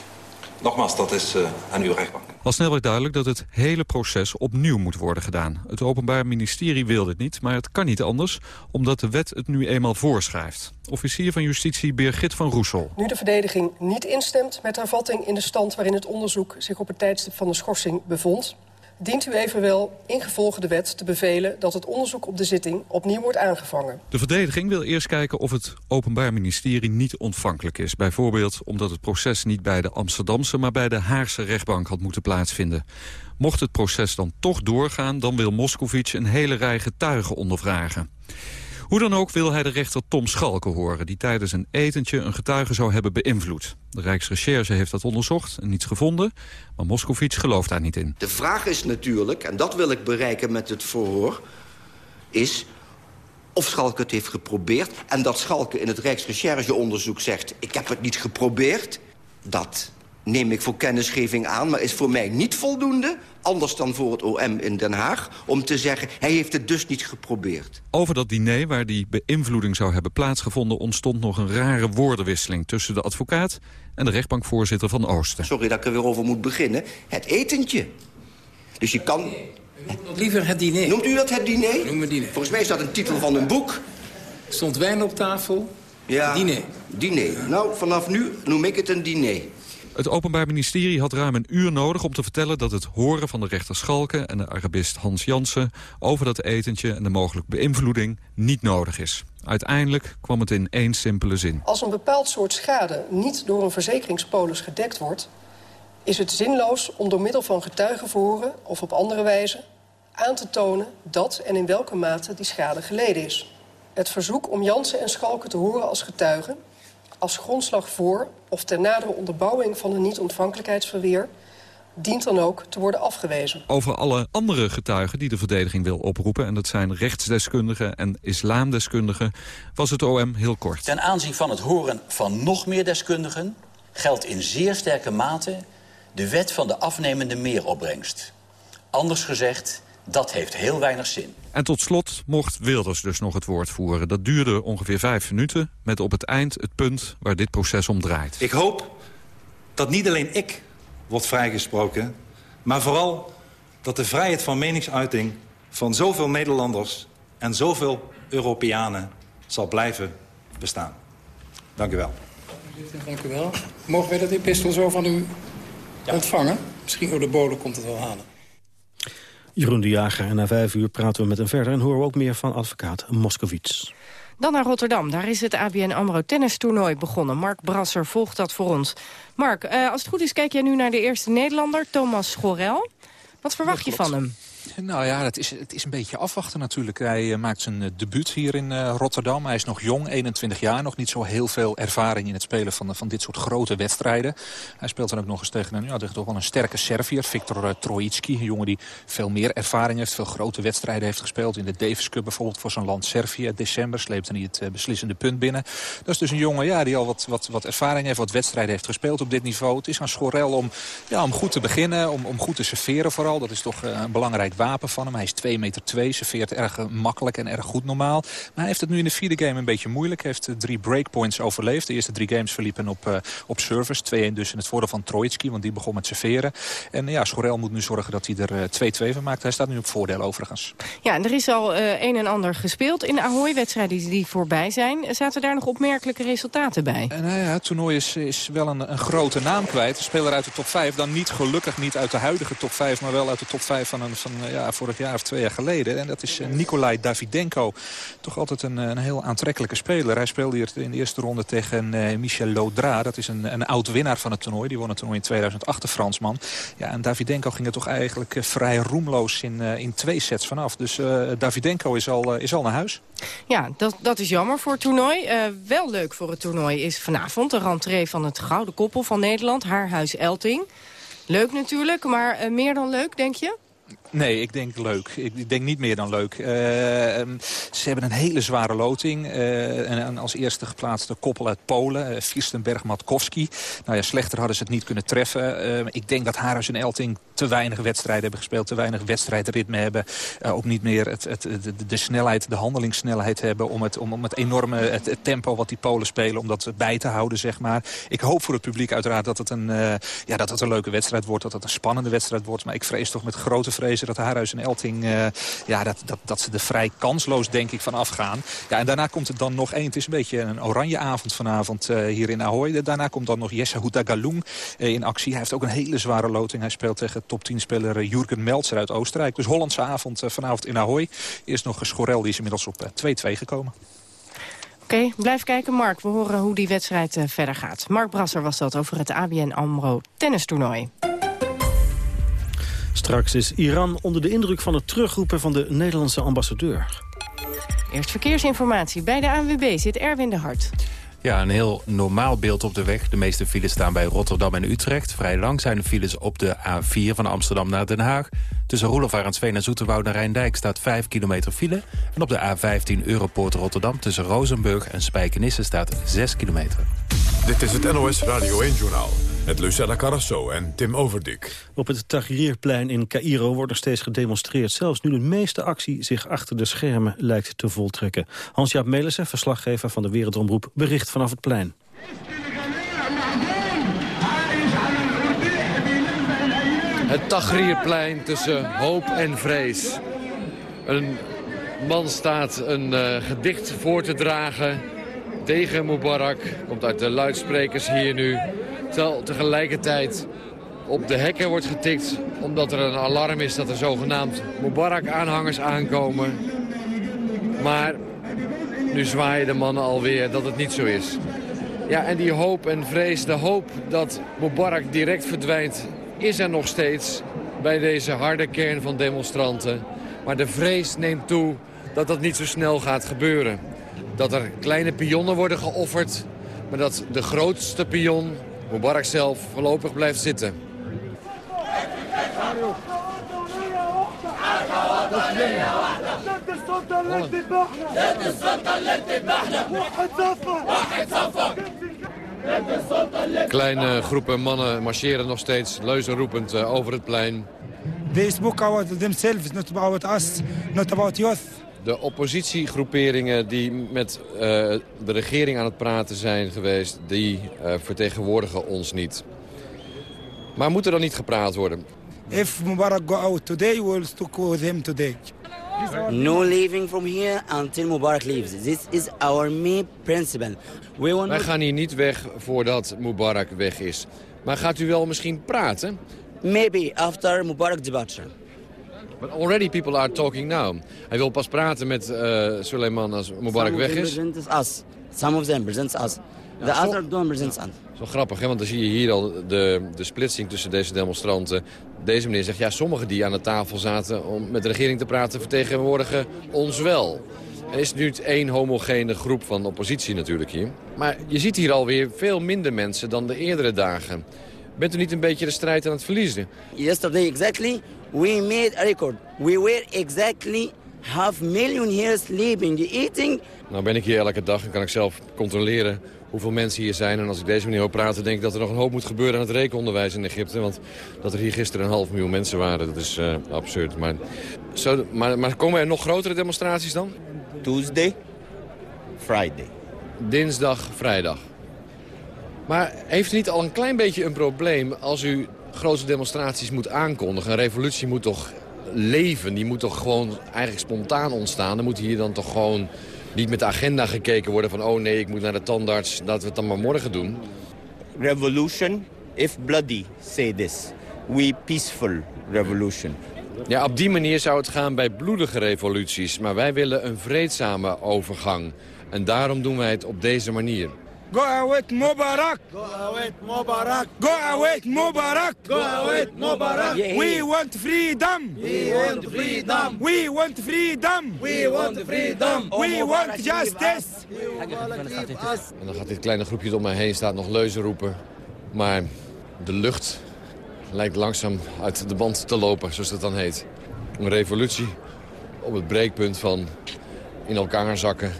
Nogmaals, dat is uh, aan uw rechtbank. Al snel werd duidelijk dat het hele proces opnieuw moet worden gedaan. Het Openbaar Ministerie wil dit niet, maar het kan niet anders... omdat de wet het nu eenmaal voorschrijft. Officier van Justitie Birgit van Roesel. Nu de verdediging niet instemt met hervatting in de stand... waarin het onderzoek zich op het tijdstip van de schorsing bevond dient u evenwel ingevolge de wet te bevelen dat het onderzoek op de zitting opnieuw wordt aangevangen. De verdediging wil eerst kijken of het Openbaar Ministerie niet ontvankelijk is. Bijvoorbeeld omdat het proces niet bij de Amsterdamse, maar bij de Haagse rechtbank had moeten plaatsvinden. Mocht het proces dan toch doorgaan, dan wil Moscovic een hele rij getuigen ondervragen. Hoe dan ook wil hij de rechter Tom Schalke horen... die tijdens een etentje een getuige zou hebben beïnvloed. De Rijksrecherche heeft dat onderzocht en niets gevonden... maar Moscovic gelooft daar niet in. De vraag is natuurlijk, en dat wil ik bereiken met het verhoor... is of Schalke het heeft geprobeerd... en dat Schalke in het Rijksrechercheonderzoek zegt... ik heb het niet geprobeerd, dat neem ik voor kennisgeving aan... maar is voor mij niet voldoende, anders dan voor het OM in Den Haag... om te zeggen, hij heeft het dus niet geprobeerd. Over dat diner waar die beïnvloeding zou hebben plaatsgevonden... ontstond nog een rare woordenwisseling tussen de advocaat... en de rechtbankvoorzitter van Oosten. Sorry dat ik er weer over moet beginnen. Het etentje. Dus je kan... Liever het diner. Noemt u dat het diner? Noem het diner. Volgens mij is dat een titel van een boek. Stond wijn op tafel? Ja, diner. Diner. Nou, vanaf nu noem ik het een diner. Het Openbaar Ministerie had ruim een uur nodig om te vertellen dat het horen van de rechter Schalken en de Arabist Hans Jansen over dat etentje en de mogelijke beïnvloeding niet nodig is. Uiteindelijk kwam het in één simpele zin. Als een bepaald soort schade niet door een verzekeringspolis gedekt wordt... is het zinloos om door middel van getuigenverhoren of op andere wijze aan te tonen dat en in welke mate die schade geleden is. Het verzoek om Jansen en Schalken te horen als getuigen als grondslag voor of ter nadere onderbouwing van een niet-ontvankelijkheidsverweer dient dan ook te worden afgewezen. Over alle andere getuigen die de verdediging wil oproepen... en dat zijn rechtsdeskundigen en islamdeskundigen... was het OM heel kort. Ten aanzien van het horen van nog meer deskundigen... geldt in zeer sterke mate de wet van de afnemende meeropbrengst. Anders gezegd, dat heeft heel weinig zin. En tot slot mocht Wilders dus nog het woord voeren. Dat duurde ongeveer vijf minuten, met op het eind het punt waar dit proces om draait. Ik hoop dat niet alleen ik word vrijgesproken... maar vooral dat de vrijheid van meningsuiting van zoveel Nederlanders... en zoveel Europeanen zal blijven bestaan. Dank u wel. Dank u wel. Mogen wij dat epistel zo van u ontvangen? Misschien door de bode komt het wel halen. Jeroen de Jager. En na vijf uur praten we met hem verder... en horen we ook meer van advocaat Moskovits. Dan naar Rotterdam. Daar is het ABN AMRO tennistoernooi begonnen. Mark Brasser volgt dat voor ons. Mark, uh, als het goed is kijk jij nu naar de eerste Nederlander, Thomas Schorel. Wat verwacht je van hem? Nou ja, het is, het is een beetje afwachten natuurlijk. Hij uh, maakt zijn uh, debuut hier in uh, Rotterdam. Hij is nog jong, 21 jaar. Nog niet zo heel veel ervaring in het spelen van, van dit soort grote wedstrijden. Hij speelt dan ook nog eens tegen een, ja, toch wel een sterke Servier. Victor Trojitski, een jongen die veel meer ervaring heeft. Veel grote wedstrijden heeft gespeeld. In de Davis Cup bijvoorbeeld voor zijn land Servië. December sleepte hij het beslissende punt binnen. Dat is dus een jongen ja, die al wat, wat, wat ervaring heeft. Wat wedstrijden heeft gespeeld op dit niveau. Het is aan Schorel om, ja, om goed te beginnen. Om, om goed te serveren vooral. Dat is toch een belangrijk wapen van hem. Hij is 2 meter 2, serveert erg makkelijk en erg goed normaal. Maar hij heeft het nu in de vierde game een beetje moeilijk. Hij heeft drie breakpoints overleefd. De eerste drie games verliepen op, uh, op service. 2-1 dus in het voordeel van Trojtski, want die begon met serveren. En ja, Schorel moet nu zorgen dat hij er 2-2 uh, van maakt. Hij staat nu op voordeel overigens. Ja, en er is al uh, een en ander gespeeld in de Ahoy-wedstrijden die voorbij zijn. Zaten daar nog opmerkelijke resultaten bij? En, nou ja, het toernooi is, is wel een, een grote naam kwijt. Een speler uit de top 5, dan niet gelukkig niet uit de huidige top 5... maar wel uit de top 5 van een, van, ja, ja, vorig jaar of twee jaar geleden. En dat is Nikolai Davidenko. Toch altijd een, een heel aantrekkelijke speler. Hij speelde hier in de eerste ronde tegen Michel Laudra. Dat is een, een oud-winnaar van het toernooi. Die won het toernooi in 2008, de Fransman. Ja, en Davidenko ging er toch eigenlijk vrij roemloos in, in twee sets vanaf. Dus Davidenko is al, is al naar huis. Ja, dat, dat is jammer voor het toernooi. Uh, wel leuk voor het toernooi is vanavond de rentree van het gouden koppel van Nederland. Haar huis Elting. Leuk natuurlijk, maar uh, meer dan leuk, denk je? Nee, ik denk leuk. Ik denk niet meer dan leuk. Uh, ze hebben een hele zware loting. Uh, en, als eerste geplaatste koppel uit Polen, uh, Fierstenberg-Matkowski. Nou ja, slechter hadden ze het niet kunnen treffen. ik denk dat Harus en Elting te weinig wedstrijden hebben gespeeld. Te weinig wedstrijdritme hebben. ook niet meer het, het, de, de, snelheid, de handelingssnelheid hebben... om het, om, om het enorme het, tempo wat die Polen spelen, om dat bij te houden, zeg maar. Ik hoop voor het publiek uiteraard dat het een, ja, dat het een leuke wedstrijd wordt. Dat het een spannende wedstrijd wordt. Maar ik vrees toch met grote vrees dat Haarhuis en Elting uh, ja, dat, dat, dat ze er vrij kansloos denk ik van afgaan. Ja, en daarna komt het dan nog één. Het is een beetje een oranje avond vanavond uh, hier in Ahoy. Daarna komt dan nog Jesse Houtagaloen uh, in actie. Hij heeft ook een hele zware loting. Hij speelt tegen top 10 speler Jurgen Meltzer uit Oostenrijk. Dus Hollandse avond vanavond in Ahoy. Eerst nog Schorel, die is inmiddels op 2-2 gekomen. Oké, blijf kijken Mark. We horen hoe die wedstrijd verder gaat. Mark Brasser was dat over het ABN AMRO tennistoernooi. Straks is Iran onder de indruk van het terugroepen van de Nederlandse ambassadeur. Eerst verkeersinformatie. Bij de ANWB zit Erwin de Hart. Ja, een heel normaal beeld op de weg. De meeste files staan bij Rotterdam en Utrecht. Vrij lang zijn de files op de A4 van Amsterdam naar Den Haag. Tussen Roelofarendsveen en Zoeterwoude naar Rijndijk staat 5 kilometer file. En op de A15 Europoort Rotterdam tussen Rozenburg en Spijkenisse staat 6 kilometer. Dit is het NOS Radio 1-journaal. Met Lucella Carrasso en Tim Overdik. Op het Tahrirplein in Cairo wordt er steeds gedemonstreerd. Zelfs nu de meeste actie zich achter de schermen lijkt te voltrekken. Hans-Jaap Melissen, verslaggever van de Wereldomroep, bericht vanaf het plein. Het Tahrirplein tussen hoop en vrees. Een man staat een uh, gedicht voor te dragen tegen Mubarak. Komt uit de luidsprekers hier nu. Terwijl tegelijkertijd op de hekken wordt getikt... omdat er een alarm is dat er zogenaamd Mubarak-aanhangers aankomen. Maar nu zwaaien de mannen alweer dat het niet zo is. Ja, en die hoop en vrees, de hoop dat Mubarak direct verdwijnt... is er nog steeds bij deze harde kern van demonstranten. Maar de vrees neemt toe dat dat niet zo snel gaat gebeuren. Dat er kleine pionnen worden geofferd... maar dat de grootste pion Mubarak zelf voorlopig blijft zitten. Kleine groepen mannen marcheren nog steeds leuzenroepend eh, over het plein. They spoke about themselves, not about us, not about youth. De oppositiegroeperingen die met uh, de regering aan het praten zijn geweest... die uh, vertegenwoordigen ons niet. Maar moet er dan niet gepraat worden? If Mubarak go out today, we will stick with him today. No leaving from here until Mubarak leaves. This is our main principle. We want Wij gaan hier niet weg voordat Mubarak weg is. Maar gaat u wel misschien praten? Maybe after Mubarak departure. But already people are talking now. Hij wil pas praten met uh, Suleiman als Mubarak weg is. Us. Some of them presents us. The ja, other don't presents us. Zo grappig, hè? want dan zie je hier al de, de splitsing tussen deze demonstranten. Deze meneer zegt, ja, sommigen die aan de tafel zaten om met de regering te praten... vertegenwoordigen ons wel. Er is nu één homogene groep van oppositie natuurlijk hier. Maar je ziet hier alweer veel minder mensen dan de eerdere dagen. Bent u niet een beetje de strijd aan het verliezen? Yesterday exactly we made a record. We were exactly half million here sleeping, eating. Nou ben ik hier elke dag en kan ik zelf controleren hoeveel mensen hier zijn. En als ik deze manier hoor praten, denk ik dat er nog een hoop moet gebeuren aan het rekenonderwijs in Egypte. Want dat er hier gisteren een half miljoen mensen waren, dat is uh, absurd. Maar, zo, maar, maar komen er nog grotere demonstraties dan? Tuesday, Friday. Dinsdag, vrijdag. Maar heeft u niet al een klein beetje een probleem als u grote demonstraties moet aankondigen. Een revolutie moet toch leven, die moet toch gewoon eigenlijk spontaan ontstaan. Dan moet hier dan toch gewoon niet met de agenda gekeken worden van... oh nee, ik moet naar de tandarts, laten we het dan maar morgen doen. Revolution, if bloody, say this. We peaceful revolution. Ja, op die manier zou het gaan bij bloedige revoluties. Maar wij willen een vreedzame overgang. En daarom doen wij het op deze manier. Go away Mubarak! Go away Mubarak! Go away Mubarak! Go away Mubarak! We want freedom! We want freedom! We want freedom! We want freedom! We want justice! En dan gaat dit kleine groepje om mij heen staat nog leuzen roepen. Maar de lucht lijkt langzaam uit de band te lopen, zoals dat dan heet. Een revolutie op het breekpunt van in elkaar zakken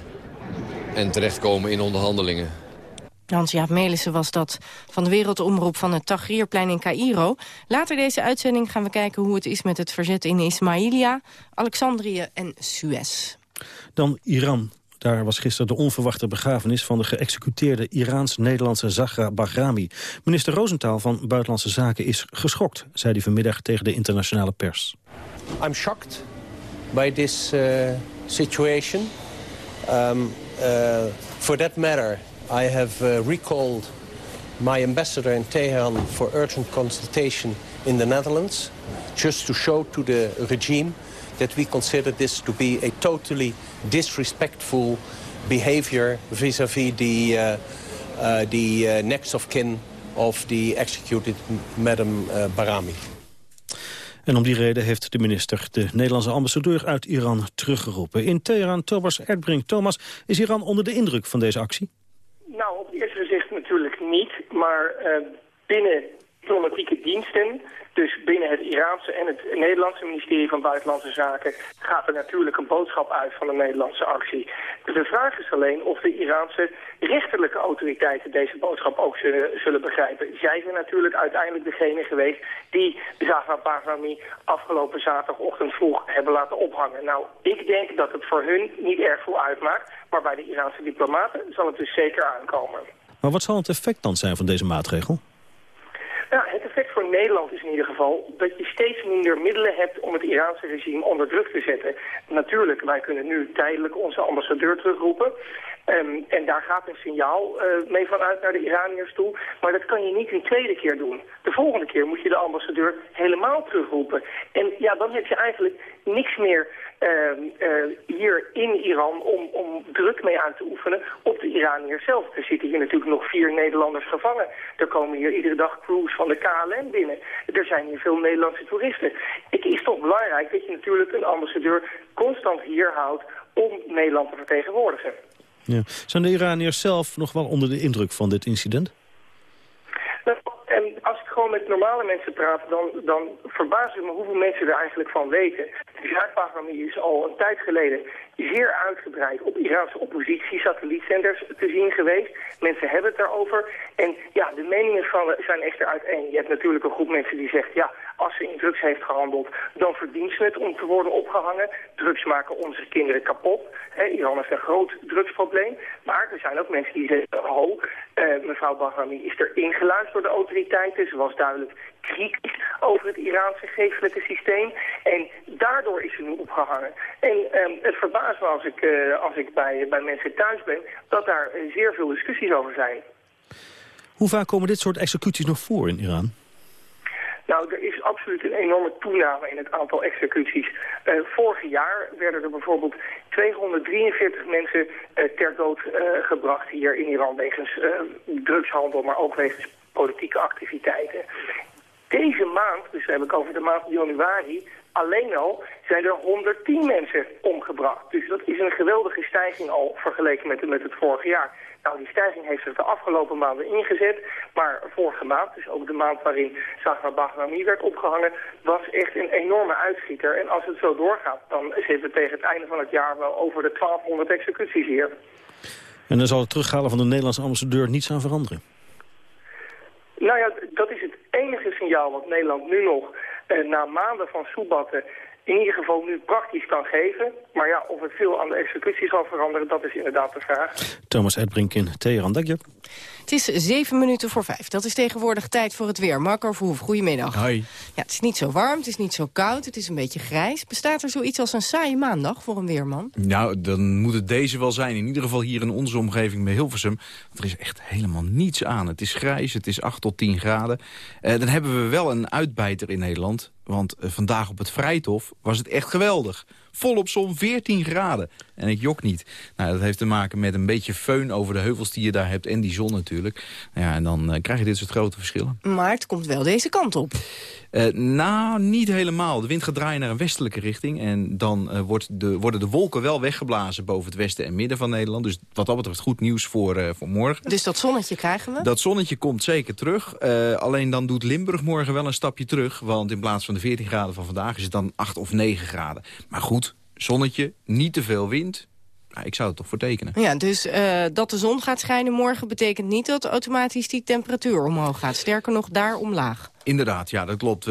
en terechtkomen in onderhandelingen. Hans-Jaap Melissen was dat van de Wereldomroep van het Tahrirplein in Cairo. Later deze uitzending gaan we kijken hoe het is met het verzet in Ismailia, Alexandrië en Suez. Dan Iran. Daar was gisteren de onverwachte begrafenis van de geëxecuteerde Iraans-Nederlandse Zahra Bahrami. Minister Rosenthal van Buitenlandse Zaken is geschokt, zei hij vanmiddag tegen de internationale pers. I'm shocked by this uh, situation. Um, uh, for that matter, I have uh, recalled my ambassador in Tehran for urgent consultation in the Netherlands, just to show to the regime that we consider this to be a totally disrespectful behavior vis-à-vis -vis the, uh, uh, the uh, next of kin of the executed Madam uh, Barami. En om die reden heeft de minister de Nederlandse ambassadeur uit Iran teruggeroepen. In Teheran, Thomas Erdbrink. Thomas, is Iran onder de indruk van deze actie? Nou, op het eerste gezicht natuurlijk niet, maar uh, binnen diplomatieke diensten, dus binnen het Iraanse en het Nederlandse ministerie van Buitenlandse Zaken, gaat er natuurlijk een boodschap uit van de Nederlandse actie. De vraag is alleen of de Iraanse rechterlijke autoriteiten deze boodschap ook zullen, zullen begrijpen. Zij zijn natuurlijk uiteindelijk degene geweest die Zahra Bahrami afgelopen zaterdagochtend vroeg hebben laten ophangen. Nou, ik denk dat het voor hun niet erg veel uitmaakt, maar bij de Iraanse diplomaten zal het dus zeker aankomen. Maar wat zal het effect dan zijn van deze maatregel? Voor Nederland is in ieder geval dat je steeds minder middelen hebt om het Iraanse regime onder druk te zetten. Natuurlijk, wij kunnen nu tijdelijk onze ambassadeur terugroepen. Um, en daar gaat een signaal uh, mee vanuit naar de Iraniërs toe. Maar dat kan je niet een tweede keer doen. De volgende keer moet je de ambassadeur helemaal terugroepen. En ja, dan heb je eigenlijk niks meer uh, uh, hier in Iran om, om druk mee aan te oefenen op de Iraniërs zelf. Er zitten hier natuurlijk nog vier Nederlanders gevangen. Er komen hier iedere dag crews van de KLM binnen. Er zijn hier veel Nederlandse toeristen. Het is toch belangrijk dat je natuurlijk een ambassadeur constant hier houdt om Nederland te vertegenwoordigen. Ja. Zijn de Iraniërs zelf nog wel onder de indruk van dit incident? En als ik gewoon met normale mensen praat, dan, dan verbaast het me hoeveel mensen er eigenlijk van weten. De zaakprogramma is al een tijd geleden zeer uitgebreid op Iraanse oppositie-satellietzenders te zien geweest. Mensen hebben het daarover. En ja, de meningen van, zijn echter uiteen. Je hebt natuurlijk een groep mensen die zegt, ja, als ze in drugs heeft gehandeld, dan verdient ze het om te worden opgehangen. Drugs maken onze kinderen kapot. Iran heeft een groot drugsprobleem. Maar er zijn ook mensen die zeggen, oh, uh, mevrouw Bahrami is er ingeluisterd door de autoriteiten. Ze was duidelijk kritisch over het Iraanse geestelijke systeem. En daardoor is ze nu opgehangen. En um, het verbaast me als ik, uh, als ik bij, bij mensen thuis ben, dat daar uh, zeer veel discussies over zijn. Hoe vaak komen dit soort executies nog voor in Iran? Nou, er is absoluut een enorme toename in het aantal executies. Uh, vorig jaar werden er bijvoorbeeld 243 mensen ter dood gebracht hier in Iran... wegens drugshandel, maar ook wegens politieke activiteiten. Deze maand, dus heb ik over de maand januari, alleen al zijn er 110 mensen omgebracht. Dus dat is een geweldige stijging al vergeleken met, met het vorige jaar. Nou, die stijging heeft zich de afgelopen maanden ingezet. Maar vorige maand, dus ook de maand waarin Zahra Bahrami werd opgehangen, was echt een enorme uitschieter. En als het zo doorgaat, dan zitten we tegen het einde van het jaar wel over de 1200 executies hier. En dan zal het terughalen van de Nederlandse ambassadeur niets aan veranderen? Nou ja, dat is het signaal wat Nederland nu nog eh, na maanden van soebatten in ieder geval nu praktisch kan geven. Maar ja, of het veel aan de executie zal veranderen, dat is inderdaad de vraag. Thomas Edbrink in Teheran, dank je. Het is zeven minuten voor vijf. Dat is tegenwoordig tijd voor het weer. Marco Verhoef, goedemiddag. Hoi. Ja, het is niet zo warm, het is niet zo koud, het is een beetje grijs. Bestaat er zoiets als een saaie maandag voor een weerman? Nou, dan moet het deze wel zijn. In ieder geval hier in onze omgeving bij Hilversum. Want er is echt helemaal niets aan. Het is grijs, het is 8 tot 10 graden. Uh, dan hebben we wel een uitbijter in Nederland Want eh, vandaag op het Vrijthof was het echt geweldig. Volop zon, 14 graden. En ik jok niet. Nou, dat heeft te maken met een beetje föhn over de heuvels die je daar hebt... en die zon natuurlijk. Nou ja, en dan uh, krijg je dit soort grote verschillen. Maar het komt wel deze kant op. Uh, nou, niet helemaal. De wind gaat draaien naar een westelijke richting. En dan uh, wordt de, worden de wolken wel weggeblazen boven het westen en midden van Nederland. Dus wat dat betreft goed nieuws voor, voor morgen. Dus dat zonnetje krijgen we? Dat zonnetje komt zeker terug. alleen dan doet Limburg morgen wel een stapje terug. Want in plaats van de 14 graden van vandaag is het dan 8 of 9 graden. Maar goed, zonnetje, niet te veel wind. Nou, ik zou het toch voor tekenen. Ja, dus uh, dat de zon gaat schijnen morgen betekent niet dat automatisch die temperatuur omhoog gaat. Sterker nog, daar omlaag. Inderdaad, ja, dat klopt.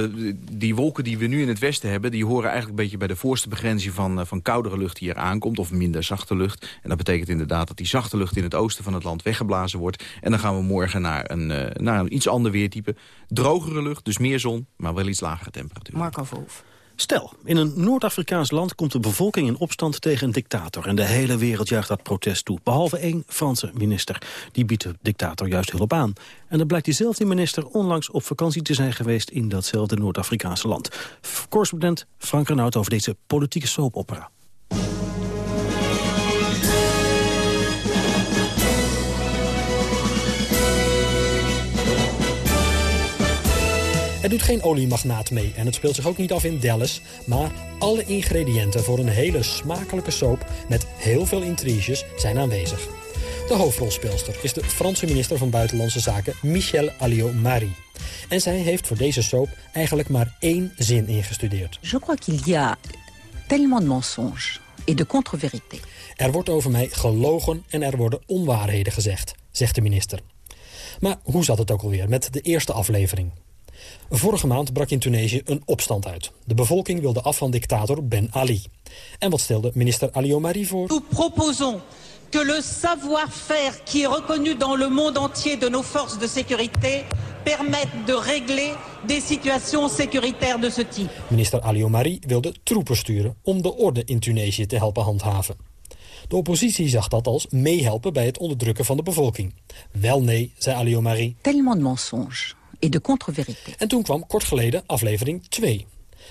Die wolken die we nu in het westen hebben... die horen eigenlijk een beetje bij de voorste begrenzing van, van koudere lucht die hier aankomt. Of minder zachte lucht. En dat betekent inderdaad dat die zachte lucht in het oosten van het land weggeblazen wordt. En dan gaan we morgen naar een, uh, naar een iets ander weertype. Drogere lucht, dus meer zon, maar wel iets lagere temperatuur. Marco Wolf. Stel, in een Noord-Afrikaans land komt de bevolking in opstand tegen een dictator... en de hele wereld juicht dat protest toe. Behalve één Franse minister. Die biedt de dictator juist hulp aan. En dan blijkt diezelfde minister onlangs op vakantie te zijn geweest... in datzelfde Noord-Afrikaanse land. Correspondent Frank Renaud over deze politieke soapopera. Er doet geen oliemagnaat mee en het speelt zich ook niet af in Dallas... maar alle ingrediënten voor een hele smakelijke soap... met heel veel intriges zijn aanwezig. De hoofdrolspeelster is de Franse minister van Buitenlandse Zaken Michel Alliot-Marie. En zij heeft voor deze soap eigenlijk maar één zin ingestudeerd. Je crois qu'il y a tellement de mensonges et de contre-vérités. Er wordt over mij gelogen en er worden onwaarheden gezegd, zegt de minister. Maar hoe zat het ook alweer met de eerste aflevering? Vorige maand brak in Tunesië een opstand uit. De bevolking wilde af van dictator Ben Ali. En wat stelde minister Ali Omari voor? Nous proposons que le savoir-faire qui est reconnu dans le monde entier de nos forces de sécurité permette de régler des situations sécuritaires de ce type. Minister Ali Omari wilde troepen sturen om de orde in Tunesië te helpen handhaven. De oppositie zag dat als meehelpen bij het onderdrukken van de bevolking. Wel nee, zei Ali Omari. Tellement de mensonges et de contre-vérité. En toen kwam kort geleden aflevering 2.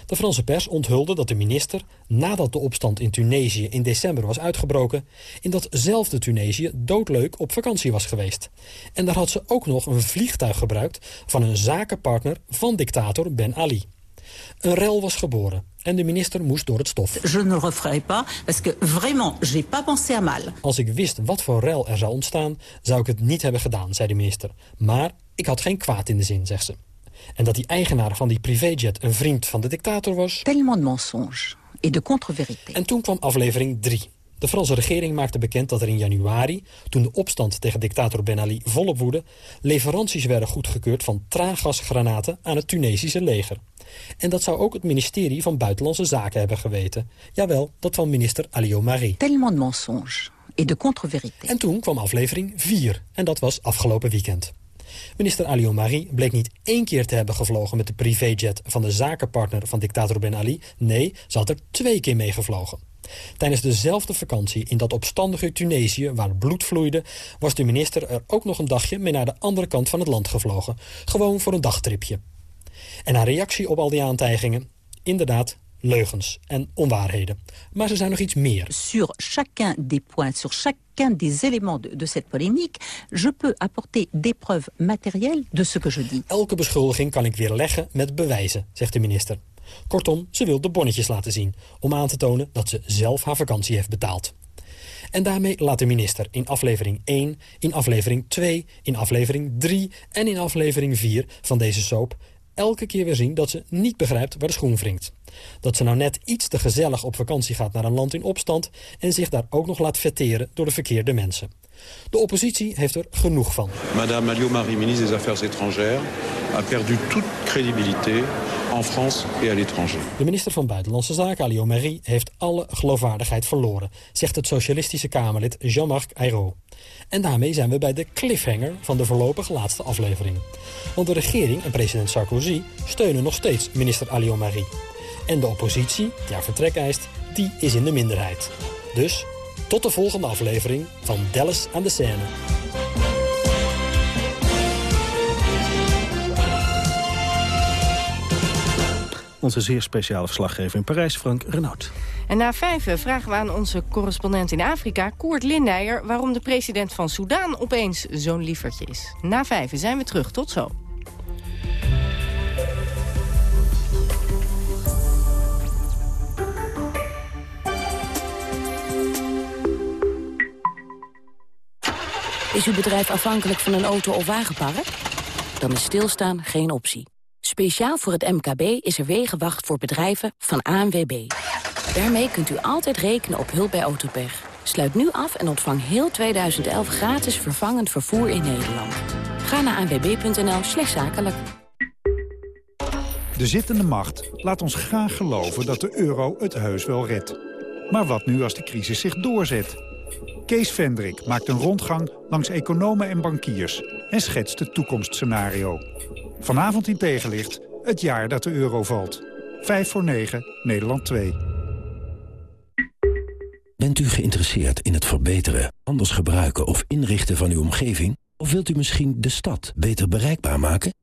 De Franse pers onthulde dat de minister, nadat de opstand in Tunesië in december was uitgebroken, in datzelfde Tunesië doodleuk op vakantie was geweest. En daar had ze ook nog een vliegtuig gebruikt van een zakenpartner van dictator Ben Ali. Een rel was geboren en de minister moest door het stof. Je ne referai pas, parce que vraiment, j'ai pas pensé à mal. Als ik wist wat voor rel er zou ontstaan, zou ik het niet hebben gedaan, zei de minister. Maar ik had geen kwaad in de zin, zegt ze. En dat die eigenaar van die privéjet een vriend van de dictator was... Tellement de mensonges et de contre-vérité. En toen kwam aflevering 3. De Franse regering maakte bekend dat er in januari, toen de opstand tegen dictator Ben Ali volop woedde, leveranties werden goedgekeurd van traangasgranaten aan het Tunesische leger. En dat zou ook het ministerie van Buitenlandse Zaken hebben geweten. Jawel, dat van minister Ali Omari. Tellement de mensonges et de contre-vérité. En toen kwam aflevering 4 en dat was afgelopen weekend. Minister Ali Omari bleek niet één keer te hebben gevlogen met de privéjet van de zakenpartner van dictator Ben Ali. Nee, ze had er twee keer mee gevlogen. Tijdens dezelfde vakantie in dat opstandige Tunesië waar bloed vloeide... was de minister er ook nog een dagje mee naar de andere kant van het land gevlogen. Gewoon voor een dagtripje. En haar reactie op al die aantijgingen? Inderdaad, leugens en onwaarheden. Maar ze zijn nog iets meer. Sur chacun des points, sur chacun des éléments de, de cette polémique, je peux apporter des preuves matérielles de ce que je dis. Elke beschuldiging kan ik weer leggen met bewijzen, zegt de minister. Kortom, ze wil de bonnetjes laten zien... om aan te tonen dat ze zelf haar vakantie heeft betaald. En daarmee laat de minister in aflevering 1, in aflevering 2, in aflevering 3 en in aflevering 4 van deze soap elke keer weer zien dat ze niet begrijpt waar de schoen wringt. Dat ze nou net iets te gezellig op vakantie gaat naar een land in opstand... en zich daar ook nog laat vetteren door de verkeerde mensen. De oppositie heeft er genoeg van. Madame Alliot-Marie, ministre des Affaires étrangères... a perdu toute crédibilité en France et à l'étranger. De minister van Buitenlandse Zaken, Alliot-Marie... heeft alle geloofwaardigheid verloren... zegt het socialistische Kamerlid Jean-Marc Ayrault. En daarmee zijn we bij de cliffhanger van de voorlopig laatste aflevering. Want de regering en president Sarkozy steunen nog steeds minister Alliot-Marie. En de oppositie, die haar vertrek eist, die is in de minderheid. Dus tot de volgende aflevering van Dallas aan de Seine. Onze zeer speciale verslaggever in Parijs, Frank Renaud. En na vijf vragen we aan onze correspondent in Afrika, Koert Lindeyer... waarom de president van Soudaan opeens zo'n liefertje is. Na vijf zijn we terug. Tot zo. Is uw bedrijf afhankelijk van een auto- of wagenpark? Dan is stilstaan geen optie. Speciaal voor het MKB is er Wegenwacht voor bedrijven van ANWB. Daarmee kunt u altijd rekenen op hulp bij autopech. Sluit nu af en ontvang heel 2011 gratis vervangend vervoer in Nederland. Ga naar anwb.nl slash zakelijk. De zittende macht laat ons graag geloven dat de euro het heus wel redt. Maar wat nu als de crisis zich doorzet? Kees Vendrik maakt een rondgang langs economen en bankiers... en schetst het toekomstscenario. Vanavond in tegenlicht, het jaar dat de euro valt. 5 voor 9, Nederland 2. Bent u geïnteresseerd in het verbeteren, anders gebruiken of inrichten van uw omgeving? Of wilt u misschien de stad beter bereikbaar maken?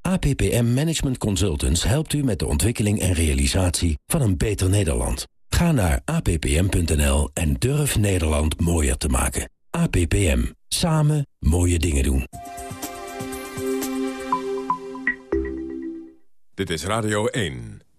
APPM Management Consultants helpt u met de ontwikkeling en realisatie van een beter Nederland. Ga naar appm.nl en durf Nederland mooier te maken. APPM. Samen mooie dingen doen. Dit is Radio 1.